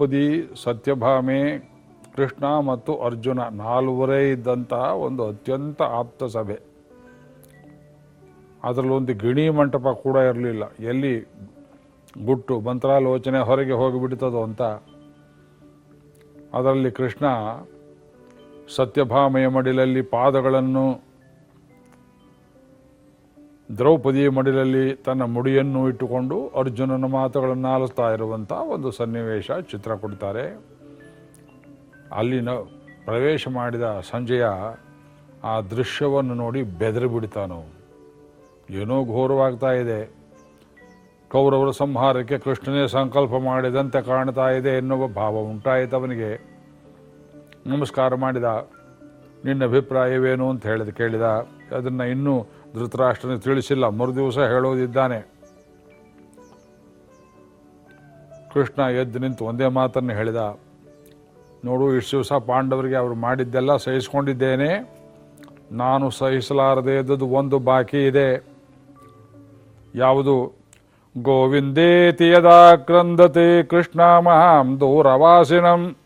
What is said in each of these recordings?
ದ್ರೌಪದಿ, ಸತ್ಯಭಾಮೆ, ಕೃಷ್ಣ ಮತ್ತು ಅರ್ಜುನ ನಾಲ್ವರೇ ಇದ್ದಂತಹ ಒಂದು ಅತ್ಯಂತ ಆಪ್ತ ಸಭೆ. ಅದರಲ್ಲೊಂದು ಗಿಣಿ ಮಂಟಪ ಕೂಡ ಇರಲಿಲ್ಲ. ಎಲ್ಲಿ ಗುಟ್ಟು, ಮಂತ್ರಾಲೋಚನೆ ಹೊರಗೆ ಹೋಗಿಬಿಡ್ತದೋ ಅಂತ. ಅದರಲ್ಲಿ ಕೃಷ್ಣ ಸತ್ಯಭಾಮೆಯ ಮಡಿಲಲ್ಲಿ ಪಾದಗಳನ್ನು ದ್ರೌಪದಿ ಮಡಿಲಲ್ಲಿ ತನ್ನ ಮುಡಿಯನ್ನು ಇಟ್ಟುಕೊಂಡು ಅರ್ಜುನನ ಮಾತುಗಳನ್ನು ಆಲಿಸ್ತಾ ಇರುವಂಥ ಒಂದು ಸನ್ನಿವೇಶ ಚಿತ್ರ ಕೊಡ್ತಾರೆ. ಅಲ್ಲಿನ ಪ್ರವೇಶ ಮಾಡಿದ ಸಂಜಯ ಆ ದೃಶ್ಯವನ್ನು ನೋಡಿ ಬೆದರಿ ಬಿಡ್ತಾನು. ಏನೋ ಘೋರವಾಗ್ತಾ ಇದೆ. ಕೌರವರ ಸಂಹಾರಕ್ಕೆ ಕೃಷ್ಣನೇ ಸಂಕಲ್ಪ ಮಾಡಿದಂತೆ ಕಾಣ್ತಾ ಇದೆ ಎನ್ನುವ ಭಾವ ಉಂಟಾಯಿತು ಅವನಿಗೆ. ನಮಸ್ಕಾರ ಮಾಡಿದ, ನಿನ್ನ ಅಭಿಪ್ರಾಯವೇನು ಅಂತ ಹೇಳಿದ ಕೇಳಿದ. ಅದನ್ನು ಇನ್ನೂ ಧೃತರಾಷ್ಟ್ರನ ತಿಳಿಸಿಲ್ಲ. ಮರುದಿವಸ ಹೇಳೋದಿದ್ದಾನೆ. ಕೃಷ್ಣ ಎದ್ದು ನಿಂತು ಒಂದೇ ಮಾತನ್ನು ಹೇಳಿದ. ನೋಡು, ಇಷ್ಟು ದಿವಸ ಪಾಂಡವರಿಗೆ ಅವರು ಮಾಡಿದ್ದೆಲ್ಲ ಸಹಿಸ್ಕೊಂಡಿದ್ದೇನೆ. ನಾನು ಸಹಿಸಲಾರದೆ ಇದ್ದದ್ದು ಒಂದು ಬಾಕಿ ಇದೆ. ಯಾವುದು? ಗೋವಿಂದೇತಿ ಯದಾ ಕ್ರಂದತೆ ಕೃಷ್ಣ ಮಹಾಂ ದೂರವಾಸಿನಂ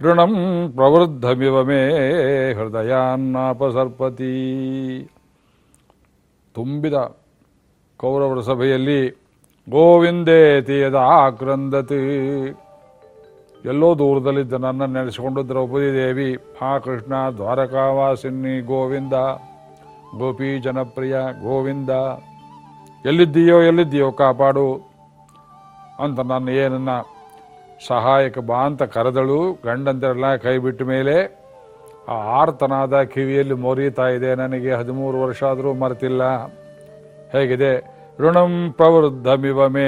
ಋಣಂ ಪ್ರವೃದ್ಧಮಿವ ಮೇ ಹೃದಯಾನ್ನಾಪಸರ್ಪತಿ. ತುಂಬಿದ ಕೌರವರ ಸಭೆಯಲ್ಲಿ ಗೋವಿಂದೇತಿ ಯದಾ ಆಕ್ರಂದತಿ ಎಲ್ಲೋ ದೂರದಲ್ಲಿದ್ದ ನನ್ನ ನೆನೆಸಿಕೊಂಡು ದ್ರೌಪದಿ ದೇವಿ ಆ ಕೃಷ್ಣ, ದ್ವಾರಕಾವಾಸಿನಿ ಗೋವಿಂದ, ಗೋಪಿ ಜನಪ್ರಿಯ ಗೋವಿಂದ, ಎಲ್ಲಿದ್ದೀಯೋ ಎಲ್ಲಿದ್ದೀಯೋ ಕಾಪಾಡು. ಅಂತ ನನ್ನ ಏನನ್ನ ಸಹಾಯಕ ಬಾ ಅಂತ ಕರೆದಳು. ಗಂಡಂತರೆಲ್ಲ ಕೈ ಬಿಟ್ಟ ಮೇಲೆ ಆ ಆರ್ತನಾದ ಕಿವಿಯಲ್ಲಿ ಮೊರೀತಾ ಇದೆ. ನನಗೆ ಹದಿಮೂರು ವರ್ಷ ಆದರೂ ಮರೆತಿಲ್ಲ. ಹೇಗಿದೆ? ಋಣಂ ಪ್ರವೃದ್ಧಮಿವ ಮೇ.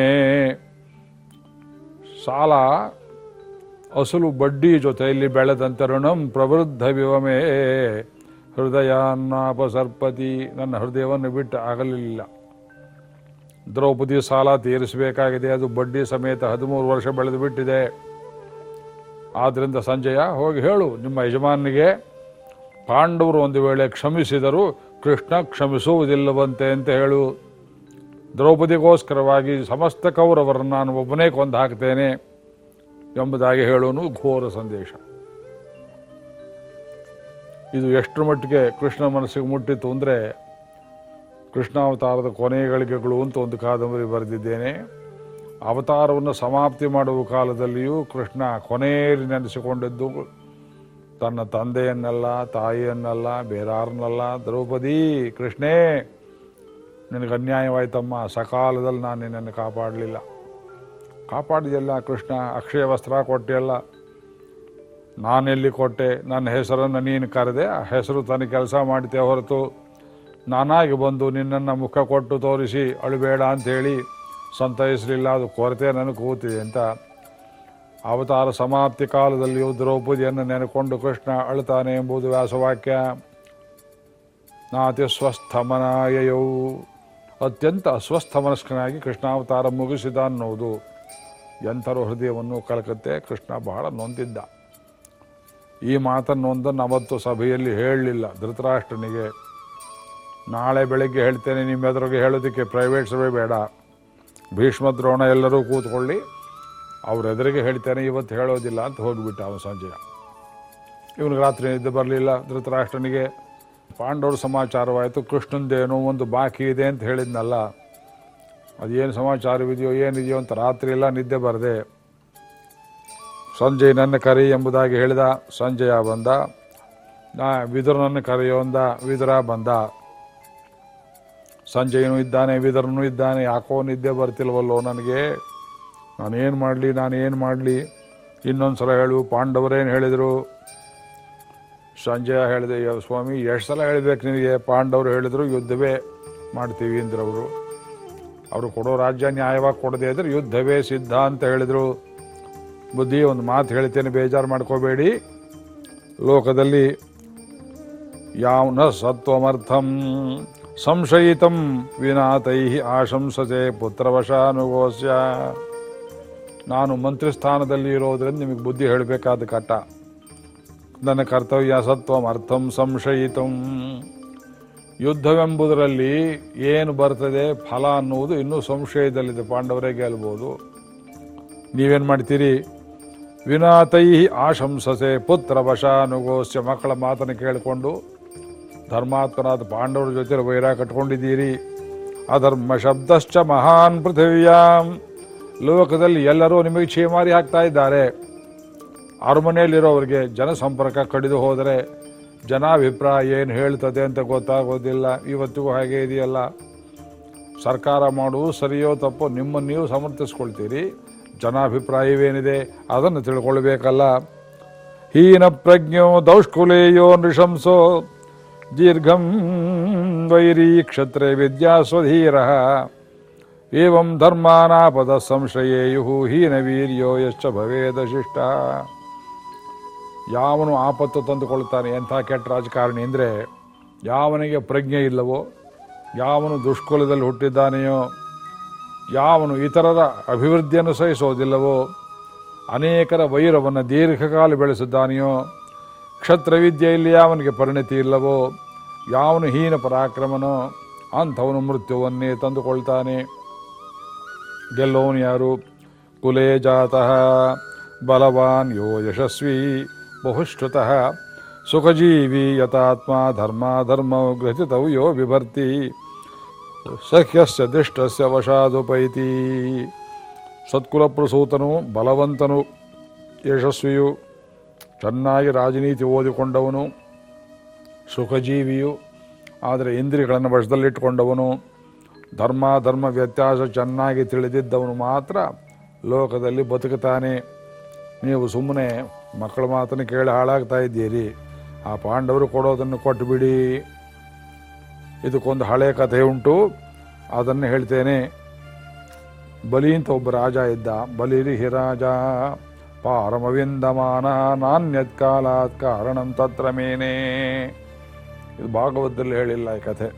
ಸಾಲ, ಅಸಲು ಬಡ್ಡಿ ಜೊತೆಯಲ್ಲಿ ಬೆಳೆದಂತೆ ಋಣಂ ಪ್ರವೃದ್ಧವಿವ ಮೇ. ಹೃದಯಾನ್ನಾಪಸರ್ಪತಿ, ನನ್ನ ಹೃದಯವನ್ನು ಬಿಟ್ಟು ಆಗಲಿಲ್ಲ. ದ್ರೌಪದಿ ಸಾಲ ತೀರಿಸಬೇಕಾಗಿದೆ. ಅದು ಬಡ್ಡಿ ಸಮೇತ ಹದಿಮೂರು ವರ್ಷ ಬೆಳೆದು ಬಿಟ್ಟಿದೆ. ಆದ್ದರಿಂದ ಸಂಜಯ, ಹೋಗಿ ಹೇಳು, ನಿಮ್ಮ ಯಜಮಾನಿಗೆ ಪಾಂಡವರು ಒಂದು ವೇಳೆ ಕ್ಷಮಿಸಿದರು ಕೃಷ್ಣ ಕ್ಷಮಿಸುವುದಿಲ್ಲವಂತೆ ಅಂತ ಹೇಳು. ದ್ರೌಪದಿಗೋಸ್ಕರವಾಗಿ ಸಮಸ್ತ ಕೌರವರನ್ನು ನಾನು ಒಬ್ಬನೇ ಕೊಂದು ಹಾಕ್ತೇನೆ ಎಂಬುದಾಗಿ ಹೇಳೋನು ಘೋರ ಸಂದೇಶ. ಇದು ಎಷ್ಟರ ಮಟ್ಟಿಗೆ ಕೃಷ್ಣ ಮನಸ್ಸಿಗೆ ಮುಟ್ಟಿತ್ತು ಅಂದರೆ ಕೃಷ್ಣಾವತಾರದ ಕೊನೆಗಳಿಗೆಗಳು ಅಂತ ಒಂದು ಕಾದಂಬರಿ ಬರೆದಿದ್ದೇನೆ. ಅವತಾರವನ್ನು ಸಮಾಪ್ತಿ ಮಾಡುವ ಕಾಲದಲ್ಲಿಯೂ ಕೃಷ್ಣ ಕೊನೆಯಲ್ಲಿ ನೆನೆಸಿಕೊಂಡಿದ್ದು, ತನ್ನ ತಂದೆಯನ್ನೆಲ್ಲ, ತಾಯಿಯನ್ನೆಲ್ಲ, ಬೇರಾರನ್ನೆಲ್ಲ, ದ್ರೌಪದಿ, ಕೃಷ್ಣೇ, ನಿನಗೆ ಅನ್ಯಾಯವಾಯ್ತಮ್ಮ, ಸಕಾಲದಲ್ಲಿ ನಾನು ನಿನ್ನನ್ನು ಕಾಪಾಡಲಿಲ್ಲ. ಕಾಪಾಡಿದೆಲ್ಲ ಕೃಷ್ಣ, ಅಕ್ಷಯ ವಸ್ತ್ರ ಕೊಟ್ಟೆಲ್ಲ ನಾನೆಲ್ಲಿ ಕೊಟ್ಟೆ, ನನ್ನ ಹೆಸರನ್ನು ನೀನು ಕರೆದೆ, ಆ ಹೆಸರು ತನ್ನ ಕೆಲಸ ಮಾಡ್ತೇ ಹೊರತು ನಾನಾಗಿ ಬಂದು ನಿನ್ನನ್ನು ಮುಖ ಕೊಟ್ಟು ತೋರಿಸಿ, ಅಳಬೇಡ ಅಂಥೇಳಿ ಸಂತೈಸಲಿಲ್ಲ ಅದು ಕೊರತೆ ನನಗೆ ಕೂತಿದೆ ಅಂತ ಅವತಾರ ಸಮಾಪ್ತಿ ಕಾಲದಲ್ಲಿಯೂ ದ್ರೌಪದಿಯನ್ನು ನೆನೆಕೊಂಡು ಕೃಷ್ಣ ಅಳ್ತಾನೆ ಎಂಬುದು ವ್ಯಾಸವಾಕ್ಯ. ನಾತಿ ಸ್ವಸ್ಥಮನಾಯಯೌ ಅತ್ಯಂತ ಅಸ್ವಸ್ಥ ಮನಸ್ಕನಾಗಿ ಕೃಷ್ಣಾವತಾರ ಮುಗಿಸಿದ ಅನ್ನೋದು ಎಂಥರ ಹೃದಯವನ್ನು ಕಲಕತ್ತೆ ಕೃಷ್ಣ ಬಹಳ ನೊಂದಿದ್ದ. ಈ ಮಾತನ್ನೊಂದನ್ನು ಅವತ್ತು ಸಭೆಯಲ್ಲಿ ಹೇಳಲಿಲ್ಲ. ಧೃತರಾಷ್ಟ್ರನಿಗೆ ನಾಳೆ ಬೆಳಗ್ಗೆ ಹೇಳ್ತೇನೆ ನಿಮ್ಮ ಎದುರಿಗೆ ಹೇಳೋದಕ್ಕೆ ಪ್ರೈವೇಟ್ ಸಭೆ ಬೇಡ. ಭೀಷ್ಮ ದ್ರೋಣ ಎಲ್ಲರೂ ಕೂತ್ಕೊಳ್ಳಿ. ಅವ್ರ ಎದುರಿಗೆ ಹೇಳ್ತೇನೆ, ಇವತ್ತು ಹೇಳೋದಿಲ್ಲ ಅಂತ ಹೋಗಿಬಿಟ್ಟ ಅವನು ಸಂಜಯ ಇವನಿಗೆ ರಾತ್ರಿ ನಿದ್ದೆ ಬರಲಿಲ್ಲ. ಧೃತರಾಷ್ಟ್ರನಿಗೆ, ಪಾಂಡವ್ರ ಸಮಾಚಾರವಾಯಿತು ಕೃಷ್ಣಂದೇನೋ ಒಂದು ಬಾಕಿ ಇದೆ ಅಂತ ಹೇಳಿದ್ನಲ್ಲ. ಅದೇನು ಸಮಾಚಾರವಿದೆಯೋ, ಏನಿದೆಯೋ ಅಂತ ರಾತ್ರಿ ಎಲ್ಲ ನಿದ್ದೆ ಬರದೆ. ಸಂಜಯ್ ನನ್ನ ಕರಿ ಎಂಬುದಾಗಿ ಹೇಳಿದ, ಸಂಜಯ ಬಂದ. ವಿದುರನನ್ನು ಕರೆಯೋ ಅಂದ, ವಿದುರ ಬಂದ. ಸಂಜಯನು ಇದ್ದಾನೆ ವಿದರ್ನೂ ಇದ್ದಾನೆ, ಯಾಕೋ ನಿದ್ದೆ ಬರ್ತಿಲ್ವಲ್ಲೋ ನನಗೆ. ನಾನೇನು ಮಾಡಲಿ ನಾನೇನು ಮಾಡಲಿ? ಇನ್ನೊಂದು ಸಲ ಹೇಳು, ಪಾಂಡವರೇನು ಹೇಳಿದರು? ಸಂಜಯ ಹೇಳಿದೆ "ಅಯ್ಯೋ ಸ್ವಾಮಿ, ಎಷ್ಟು ಸಲ ಹೇಳಬೇಕು ನಿನಗೆ? ಪಾಂಡವರು ಹೇಳಿದರು, ಯುದ್ಧವೇ ಮಾಡ್ತೀವಿ ಅಂದ್ರವರು ಅವರು ಕೊಡೋ ರಾಜ್ಯ ನ್ಯಾಯವಾಗಿ ಕೊಡದೇ ಇದ್ರೆ ಯುದ್ಧವೇ ಸಿದ್ಧ ಅಂತ ಹೇಳಿದರು. ಬುದ್ಧಿ, ಒಂದು ಮಾತು ಹೇಳ್ತೇನೆ, ಬೇಜಾರು ಮಾಡ್ಕೋಬೇಡಿ. ಲೋಕದಲ್ಲಿ ಯಾವನ ಸತ್ವಮರ್ಥಂ? ಸಂಶಯಿತಂ ವಿನಾತೈ ಆಶಂಸತೆ ಪುತ್ರವಶಾನುಗೋಸ್ಯ. ನಾನು ಮಂತ್ರಿ ಸ್ಥಾನದಲ್ಲಿ ಇರೋದ್ರಿಂದ ನಿಮಗೆ ಬುದ್ಧಿ ಹೇಳಬೇಕಾದ ಕಟ್ಟ ನನ್ನ ಕರ್ತವ್ಯ ಸತ್ವಂ ಅರ್ಥಂ ಸಂಶಯಿತಂ. ಯುದ್ಧವೆಂಬುದರಲ್ಲಿ ಏನು ಬರ್ತದೆ ಫಲ ಅನ್ನುವುದು ಇನ್ನೂ ಸಂಶಯದಲ್ಲಿದೆ ಪಾಂಡವರೇ ಗೆಲ್ಬೋದು ನೀವೇನು ಮಾಡ್ತೀರಿ? ವಿನಾತೈ ಆಶಂಸಸೆ ಪುತ್ರ ವಶಾನುಗೋಸ್ಯ ಮಕ್ಕಳ ಮಾತನ್ನು ಕೇಳಿಕೊಂಡು ಧರ್ಮಾತ್ಮನಾದ ಪಾಂಡವರ ಜೊತೆ ವೈರ ಕಟ್ಕೊಂಡಿದ್ದೀರಿ. ಅಧರ್ಮ ಶಬ್ದಶ್ಚ ಮಹಾನ್ ಪೃಥಿವ್ಯಾಂ. ಲೋಕದಲ್ಲಿ ಎಲ್ಲರೂ ನಿಮಗೆ ಛೇಮಾರಿ ಹಾಕ್ತಾ ಇದ್ದಾರೆ. ಅರಮನೆಯಲ್ಲಿರೋರಿಗೆ ಜನಸಂಪರ್ಕ ಕಡಿದು ಹೋದರೆ ಜನಾಭಿಪ್ರಾಯ ಏನು ಹೇಳ್ತದೆ ಅಂತ ಗೊತ್ತಾಗೋದಿಲ್ಲ. ಇವತ್ತಿಗೂ ಹಾಗೆ ಇದೆಯಲ್ಲ. ಸರ್ಕಾರ ಮಾಡುವುದು ಸರಿಯೋ ತಪ್ಪೋ ನಿಮ್ಮನ್ನು ನೀವು ಸಮರ್ಥಿಸ್ಕೊಳ್ತೀರಿ. ಜನಾಭಿಪ್ರಾಯವೇನಿದೆ ಅದನ್ನು ತಿಳ್ಕೊಳ್ಬೇಕಲ್ಲ. ಹೀನ ಪ್ರಜ್ಞೋ ದೌಷ್ಕುಲೇಯೋ ನೃಶಂಸೋ. ದೀರ್ಘಂ ವೈರೀ ಕ್ಷತ್ರೇ ವಿದ್ಯಾ ಸ್ವಧೀರ ಏವಂ ಧರ್ಮಾನಾಪದ ಸಂಶಯೇಯು ಹೀನ ವೀರ್ಯೋ ಯಶ್ಚ ಭವೇದ ಶಿಷ್ಟ. ಯಾವನು ಆಪತ್ತು ತಂದುಕೊಳ್ತಾನೆ, ಎಂಥ ಕೆಟ್ಟ ರಾಜಕಾರಣಿ ಅಂದರೆ ಯಾವನಿಗೆ ಪ್ರಜ್ಞೆ ಇಲ್ಲವೋ, ಯಾವನು ದುಷ್ಕುಲದಲ್ಲಿ ಹುಟ್ಟಿದ್ದಾನೆಯೋ, ಯಾವನು ಇತರರ ಅಭಿವೃದ್ಧಿಯನ್ನು ಸಹಿಸೋದಿಲ್ಲವೋ, ಅನೇಕರ ವೈರವನ್ನು ದೀರ್ಘಕಾಲ ಬೆಳೆಸಿದ್ದಾನೆಯೋ ಕ್ಷತ್ರವಿದ್ಯೆಯಲ್ಲಿ ಯಾವನಿಗೆ ಪರಿಣತಿ ಇಲ್ಲವೋ? ಯಾವನು ಹೀನ ಪರಾಕ್ರಮನೋ? ಅಂಥವನು ಮೃತ್ಯುವನ್ನೇ ತಂದುಕೊಳ್ತಾನೆ. ಗೆಲ್ಲೋನು ಯಾರು? ಕುಲೇ ಜಾತಃ. ಬಲವಾನ್ ಯೋ ಯಶಸ್ವಿ. ಬಹುಶ್ರುತಃ. ಸುಖಜೀವಿ ಯತಾತ್ಮ ಧರ್ಮ ಧರ್ಮ ಗ್ರಹಿತವು ಯೋ ವಿಭರ್ತಿ. ಸಖ್ಯಸ್ಯ ದಿಷ್ಟಸ್ಯ ವಶಾದುಪೈತಿ. ಸತ್ಕುಲಪ್ರಸೂತನು, ಬಲವಂತನು, ಯಶಸ್ವಿಯು. ಚೆನ್ನಾಗಿ ರಾಜನೀತಿ ಓದಿಕೊಂಡವನು, ಸುಖಜೀವಿಯು, ಆದರೆ ಇಂದ್ರಿಯಗಳನ್ನು ವಶದಲ್ಲಿಟ್ಟುಕೊಂಡವನು ಧರ್ಮ ಧರ್ಮ ವ್ಯತ್ಯಾಸ ಚೆನ್ನಾಗಿ ತಿಳಿದಿದ್ದವನು ಮಾತ್ರ ಲೋಕದಲ್ಲಿ ಬದುಕುತ್ತಾನೆ. ನೀವು ಸುಮ್ಮನೆ ಮಕ್ಕಳ ಮಾತನ್ನು ಕೇಳಿ ಹಾಳಾಗ್ತಾ ಇದ್ದೀರಿ. ಆ ಪಾಂಡವರು ಕೊಡೋದನ್ನು ಕೊಟ್ಟುಬಿಡಿ. ಇದಕ್ಕೊಂದು ಹಳೆ ಕಥೆ ಉಂಟು. ಅದನ್ನು ಹೇಳ್ತೇನೆ. ಬಲಿ ಅಂತ ಒಬ್ಬ ರಾಜ ಇದ್ದ. ಬಲಿರಿ ಹಿರಾಜ ಪಾರಮವಿಂದಮಾನ ನಾಣ್ಯತ್ ಕಾಲಾತ್ ಕಾರಣಂ ತತ್ರ ಮೇನೇ. ಇದು ಭಾಗವತದಲ್ಲಿ ಹೇಳಿಲ್ಲ ಈ ಕಥೆ.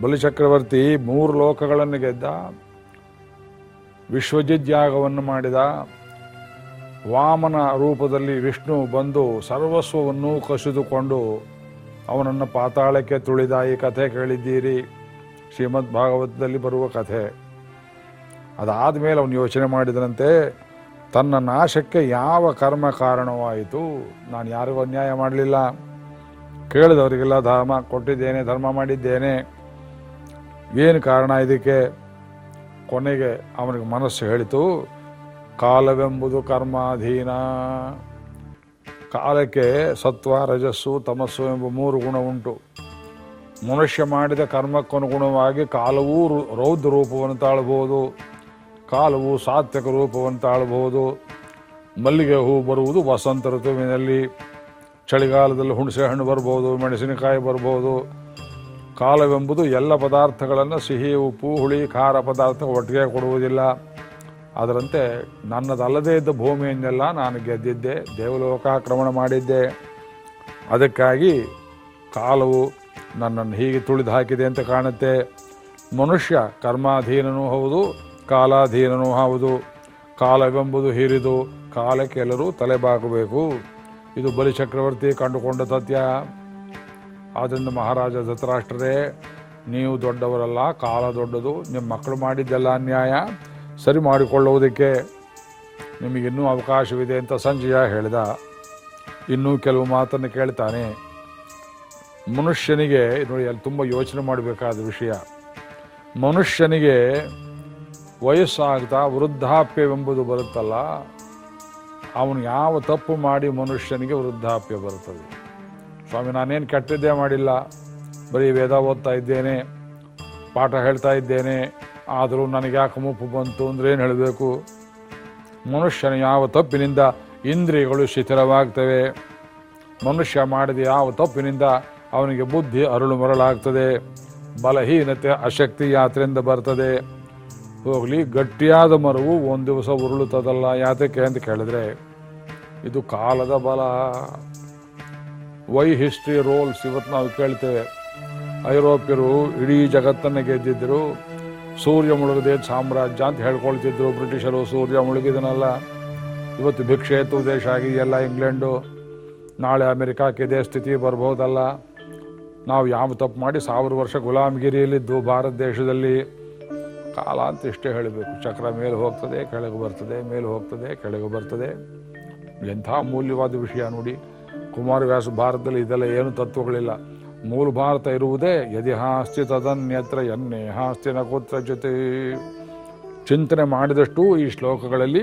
ಬಲಿಚಕ್ರವರ್ತಿ ಮೂರು ಲೋಕಗಳನ್ನು ಗೆದ್ದ, ವಿಶ್ವಜಿತ್ ಯಾಗವನ್ನು ಮಾಡಿದ, ವಾಮನ ರೂಪದಲ್ಲಿ ವಿಷ್ಣು ಬಂದು ಸರ್ವಸ್ವವನ್ನು ಕಸಿದುಕೊಂಡು ಅವನನ್ನು ಪಾತಾಳಕ್ಕೆ ತುಳಿದ ಈ ಕಥೆ ಕೇಳಿದ್ದೀರಿ. ಶ್ರೀಮದ್ ಭಾಗವತದಲ್ಲಿ ಬರುವ ಕಥೆ. ಅದಾದ ಮೇಲೆ ಅವನು ಯೋಚನೆ ಮಾಡಿದನಂತೆ ತನ್ನ ನಾಶಕ್ಕೆ ಯಾವ ಕರ್ಮ ಕಾರಣವಾಯಿತು? ನಾನು ಯಾರಿಗೂ ಅನ್ಯಾಯ ಮಾಡಲಿಲ್ಲ. ಕೇಳಿದವರಿಗೆಲ್ಲ ಧರ್ಮ ಕೊಟ್ಟಿದ್ದೇನೆ, ಧರ್ಮ ಮಾಡಿದ್ದೇನೆ. ಏನು ಕಾರಣ ಇದಕ್ಕೆ? ಕೊನೆಗೆ ಅವನಿಗೆ ಮನಸ್ಸು ಹೇಳಿತು, ಕಾಲವೆಂಬುದು ಕರ್ಮಾಧೀನ. ಕಾಲಕ್ಕೆ ಸತ್ವ, ರಜಸ್ಸು, ತಮಸ್ಸು ಎಂಬ ಮೂರು ಗುಣ ಉಂಟು. ಮನುಷ್ಯ ಮಾಡಿದ ಕರ್ಮಕ್ಕನುಗುಣವಾಗಿ ಕಾಲವೂ ರೌದ್ರ ರೂಪವನ್ನು ತಾಳಬಹುದು. ಕಾಲವು ಸಾತ್ವಿಕ ರೂಪವನ್ನು ತಾಳಬಹುದು ಮಲ್ಲಿಗೆ ಹೂ ಬರುವುದು ವಸಂತ ಋತುವಿನಲ್ಲಿ. ಚಳಿಗಾಲದಲ್ಲಿ ಹುಣಸೆ ಹಣ್ಣು ಬರ್ಬೋದು ಮೆಣಸಿನಕಾಯಿ ಬರ್ಬೋದು ಕಾಲವೆಂಬುದು ಎಲ್ಲ ಪದಾರ್ಥಗಳನ್ನು ಸಿಹಿ, ಉಪ್ಪು, ಹುಳಿ, ಖಾರ ಪದಾರ್ಥ ಒಟ್ಟಿಗೆ ಕೊಡುವುದಿಲ್ಲ. ಅದರಂತೆ ನನ್ನದಲ್ಲದೇ ಇದ್ದ ಭೂಮಿಯನ್ನೆಲ್ಲ ನಾನು ಗೆದ್ದಿದ್ದೆ, ದೇವಲೋಕಾಕ್ರಮಣ ಮಾಡಿದ್ದೆ. ಅದಕ್ಕಾಗಿ ಕಾಲವು ನನ್ನನ್ನು ಹೀಗೆ ತುಳಿದು ಹಾಕಿದೆ ಅಂತ ಕಾಣುತ್ತೆ. ಮನುಷ್ಯ ಕರ್ಮಾಧೀನನೂ ಹೌದು ಕಾಲಾಧೀನನೂ ಹೌದು. ಕಾಲವೆಂಬುದು ಹಿರಿದು ಕಾಲಕ್ಕೆ ಎಲ್ಲರೂ ತಲೆಬಾಗಬೇಕು ಇದು ಬಲಿ ಚಕ್ರವರ್ತಿ ಕಂಡುಕೊಂಡ ಸತ್ಯ ಆದ್ದರಿಂದ ಮಹಾರಾಜ ಧೃತರಾಷ್ಟ್ರರೇ, ನೀವು ದೊಡ್ಡವರಲ್ಲ, ಕಾಲ ದೊಡ್ಡದು, ನಿಮ್ಮ ಮಕ್ಕಳು ಮಾಡಿದ್ದೆಲ್ಲ ಅನ್ಯಾಯ. ಸರಿ ಮಾಡಿಕೊಳ್ಳುವುದಕ್ಕೆ ನಿಮಗಿನ್ನೂ ಅವಕಾಶವಿದೆ ಅಂತ ಸಂಜಯ ಹೇಳಿದ. ಇನ್ನೂ ಕೆಲವು ಮಾತನ್ನು ಕೇಳ್ತಾನೆ. ಮನುಷ್ಯನಿಗೆ, ನೋಡಿ, ಅಲ್ಲಿ ತುಂಬ ಯೋಚನೆ ಮಾಡಬೇಕಾದ ವಿಷಯ. ಮನುಷ್ಯನಿಗೆ ವಯಸ್ಸಾಗ್ತಾ ವೃದ್ಧಾಪ್ಯವೆಂಬುದು ಬರುತ್ತಲ್ಲ, ಅವನು ಯಾವ ತಪ್ಪು ಮಾಡಿ ಮನುಷ್ಯನಿಗೆ ವೃದ್ಧಾಪ್ಯ ಬರುತ್ತದೆ. ಸ್ವಾಮಿ, ನಾನೇನು ಕೆಟ್ಟದ್ದೇ ಮಾಡಿಲ್ಲ. ಬರೀ ವೇದ ಓದ್ತಾ ಇದ್ದೇನೆ, ಪಾಠ ಹೇಳ್ತಾ ಇದ್ದೇನೆ, ಆದರೂ ನನಗೆ ಯಾಕೆ ಮುಪ್ಪು ಬಂತು ಅಂದ್ರೆ ಏನು ಹೇಳಬೇಕು? ಮನುಷ್ಯನ ಯಾವ ತಪ್ಪಿನಿಂದ ಇಂದ್ರಿಯಗಳು ಶಿಥಿಲವಾಗ್ತವೆ. ಮನುಷ್ಯ ಮಾಡಿದ ಯಾವ ತಪ್ಪಿನಿಂದ ಅವನಿಗೆ ಬುದ್ಧಿ ಅರಳು ಮರಳಾಗ್ತದೆ. ಬಲಹೀನತೆ ಅಶಕ್ತಿ ಯಾತ್ರೆಯಿಂದ ಬರ್ತದೆ. ಹೋಗಲಿ, ಗಟ್ಟಿಯಾದ ಮರವು ಒಂದು ದಿವಸ ಉರುಳುತ್ತದಲ್ಲ, ಯಾತಕ್ಕೆ ಅಂತ ಕೇಳಿದ್ರೆ, ಇದು ಕಾಲದ ಬಲ. ವೈ ಹಿಸ್ಟ್ರಿ ರೋಲ್ಸ್ ಇವತ್ತು ನಾವು ಕೇಳ್ತೇವೆ. ಐರೋಪ್ಯರು ಇಡೀ ಜಗತ್ತನ್ನು ಗೆದ್ದಿದ್ರು ಸೂರ್ಯ ಮುಳುಗದೇ ಸಾಮ್ರಾಜ್ಯ ಅಂತ ಹೇಳ್ಕೊಳ್ತಿದ್ರು ಬ್ರಿಟಿಷರು, ಸೂರ್ಯ ಮುಳುಗಿದನಲ್ಲ. ಇವತ್ತು ಭಿಕ್ಷೆ ಎತ್ತುವ ದೇಶ ಆಗಿದೆಯಲ್ಲ ಇಂಗ್ಲೆಂಡು. ನಾಳೆ ಅಮೆರಿಕಕ್ಕೆ ಇದೇ ಸ್ಥಿತಿ ಬರ್ಬೋದಲ್ಲ. ನಾವು ಯಾವ ತಪ್ಪು ಮಾಡಿ ಸಾವಿರ ವರ್ಷ ಗುಲಾಮಗಿರಿಯಲ್ಲಿದ್ದು, ಭಾರತ ದೇಶದಲ್ಲಿ. ಕಾಲ ಅಂತ ಇಷ್ಟೇ ಹೇಳಬೇಕು. ಚಕ್ರ ಮೇಲೆ ಹೋಗ್ತದೆ, ಕೆಳಗೆ ಬರ್ತದೆ, ಮೇಲೆ ಹೋಗ್ತದೆ, ಕೆಳಗೆ ಬರ್ತದೆ. ಎಂಥ ಅಮೂಲ್ಯವಾದ ವಿಷಯ ನೋಡಿ. ಕುಮಾರವ್ಯಾಸ ಭಾರತದಲ್ಲಿ ಇದೆಲ್ಲ ಏನು ತತ್ವಗಳಿಲ್ಲ. ಮೂಲ ಭಾರತ ಇರುವುದೇ ಯದಿ ಹಾಸ್ತಿ ತದನ್ಯತ್ರ ಎನ್ನೆ ಹಾಸ್ತಿ ನಕೋತ್ರ ಜೊತೆ. ಚಿಂತನೆ ಮಾಡಿದಷ್ಟು ಈ ಶ್ಲೋಕಗಳಲ್ಲಿ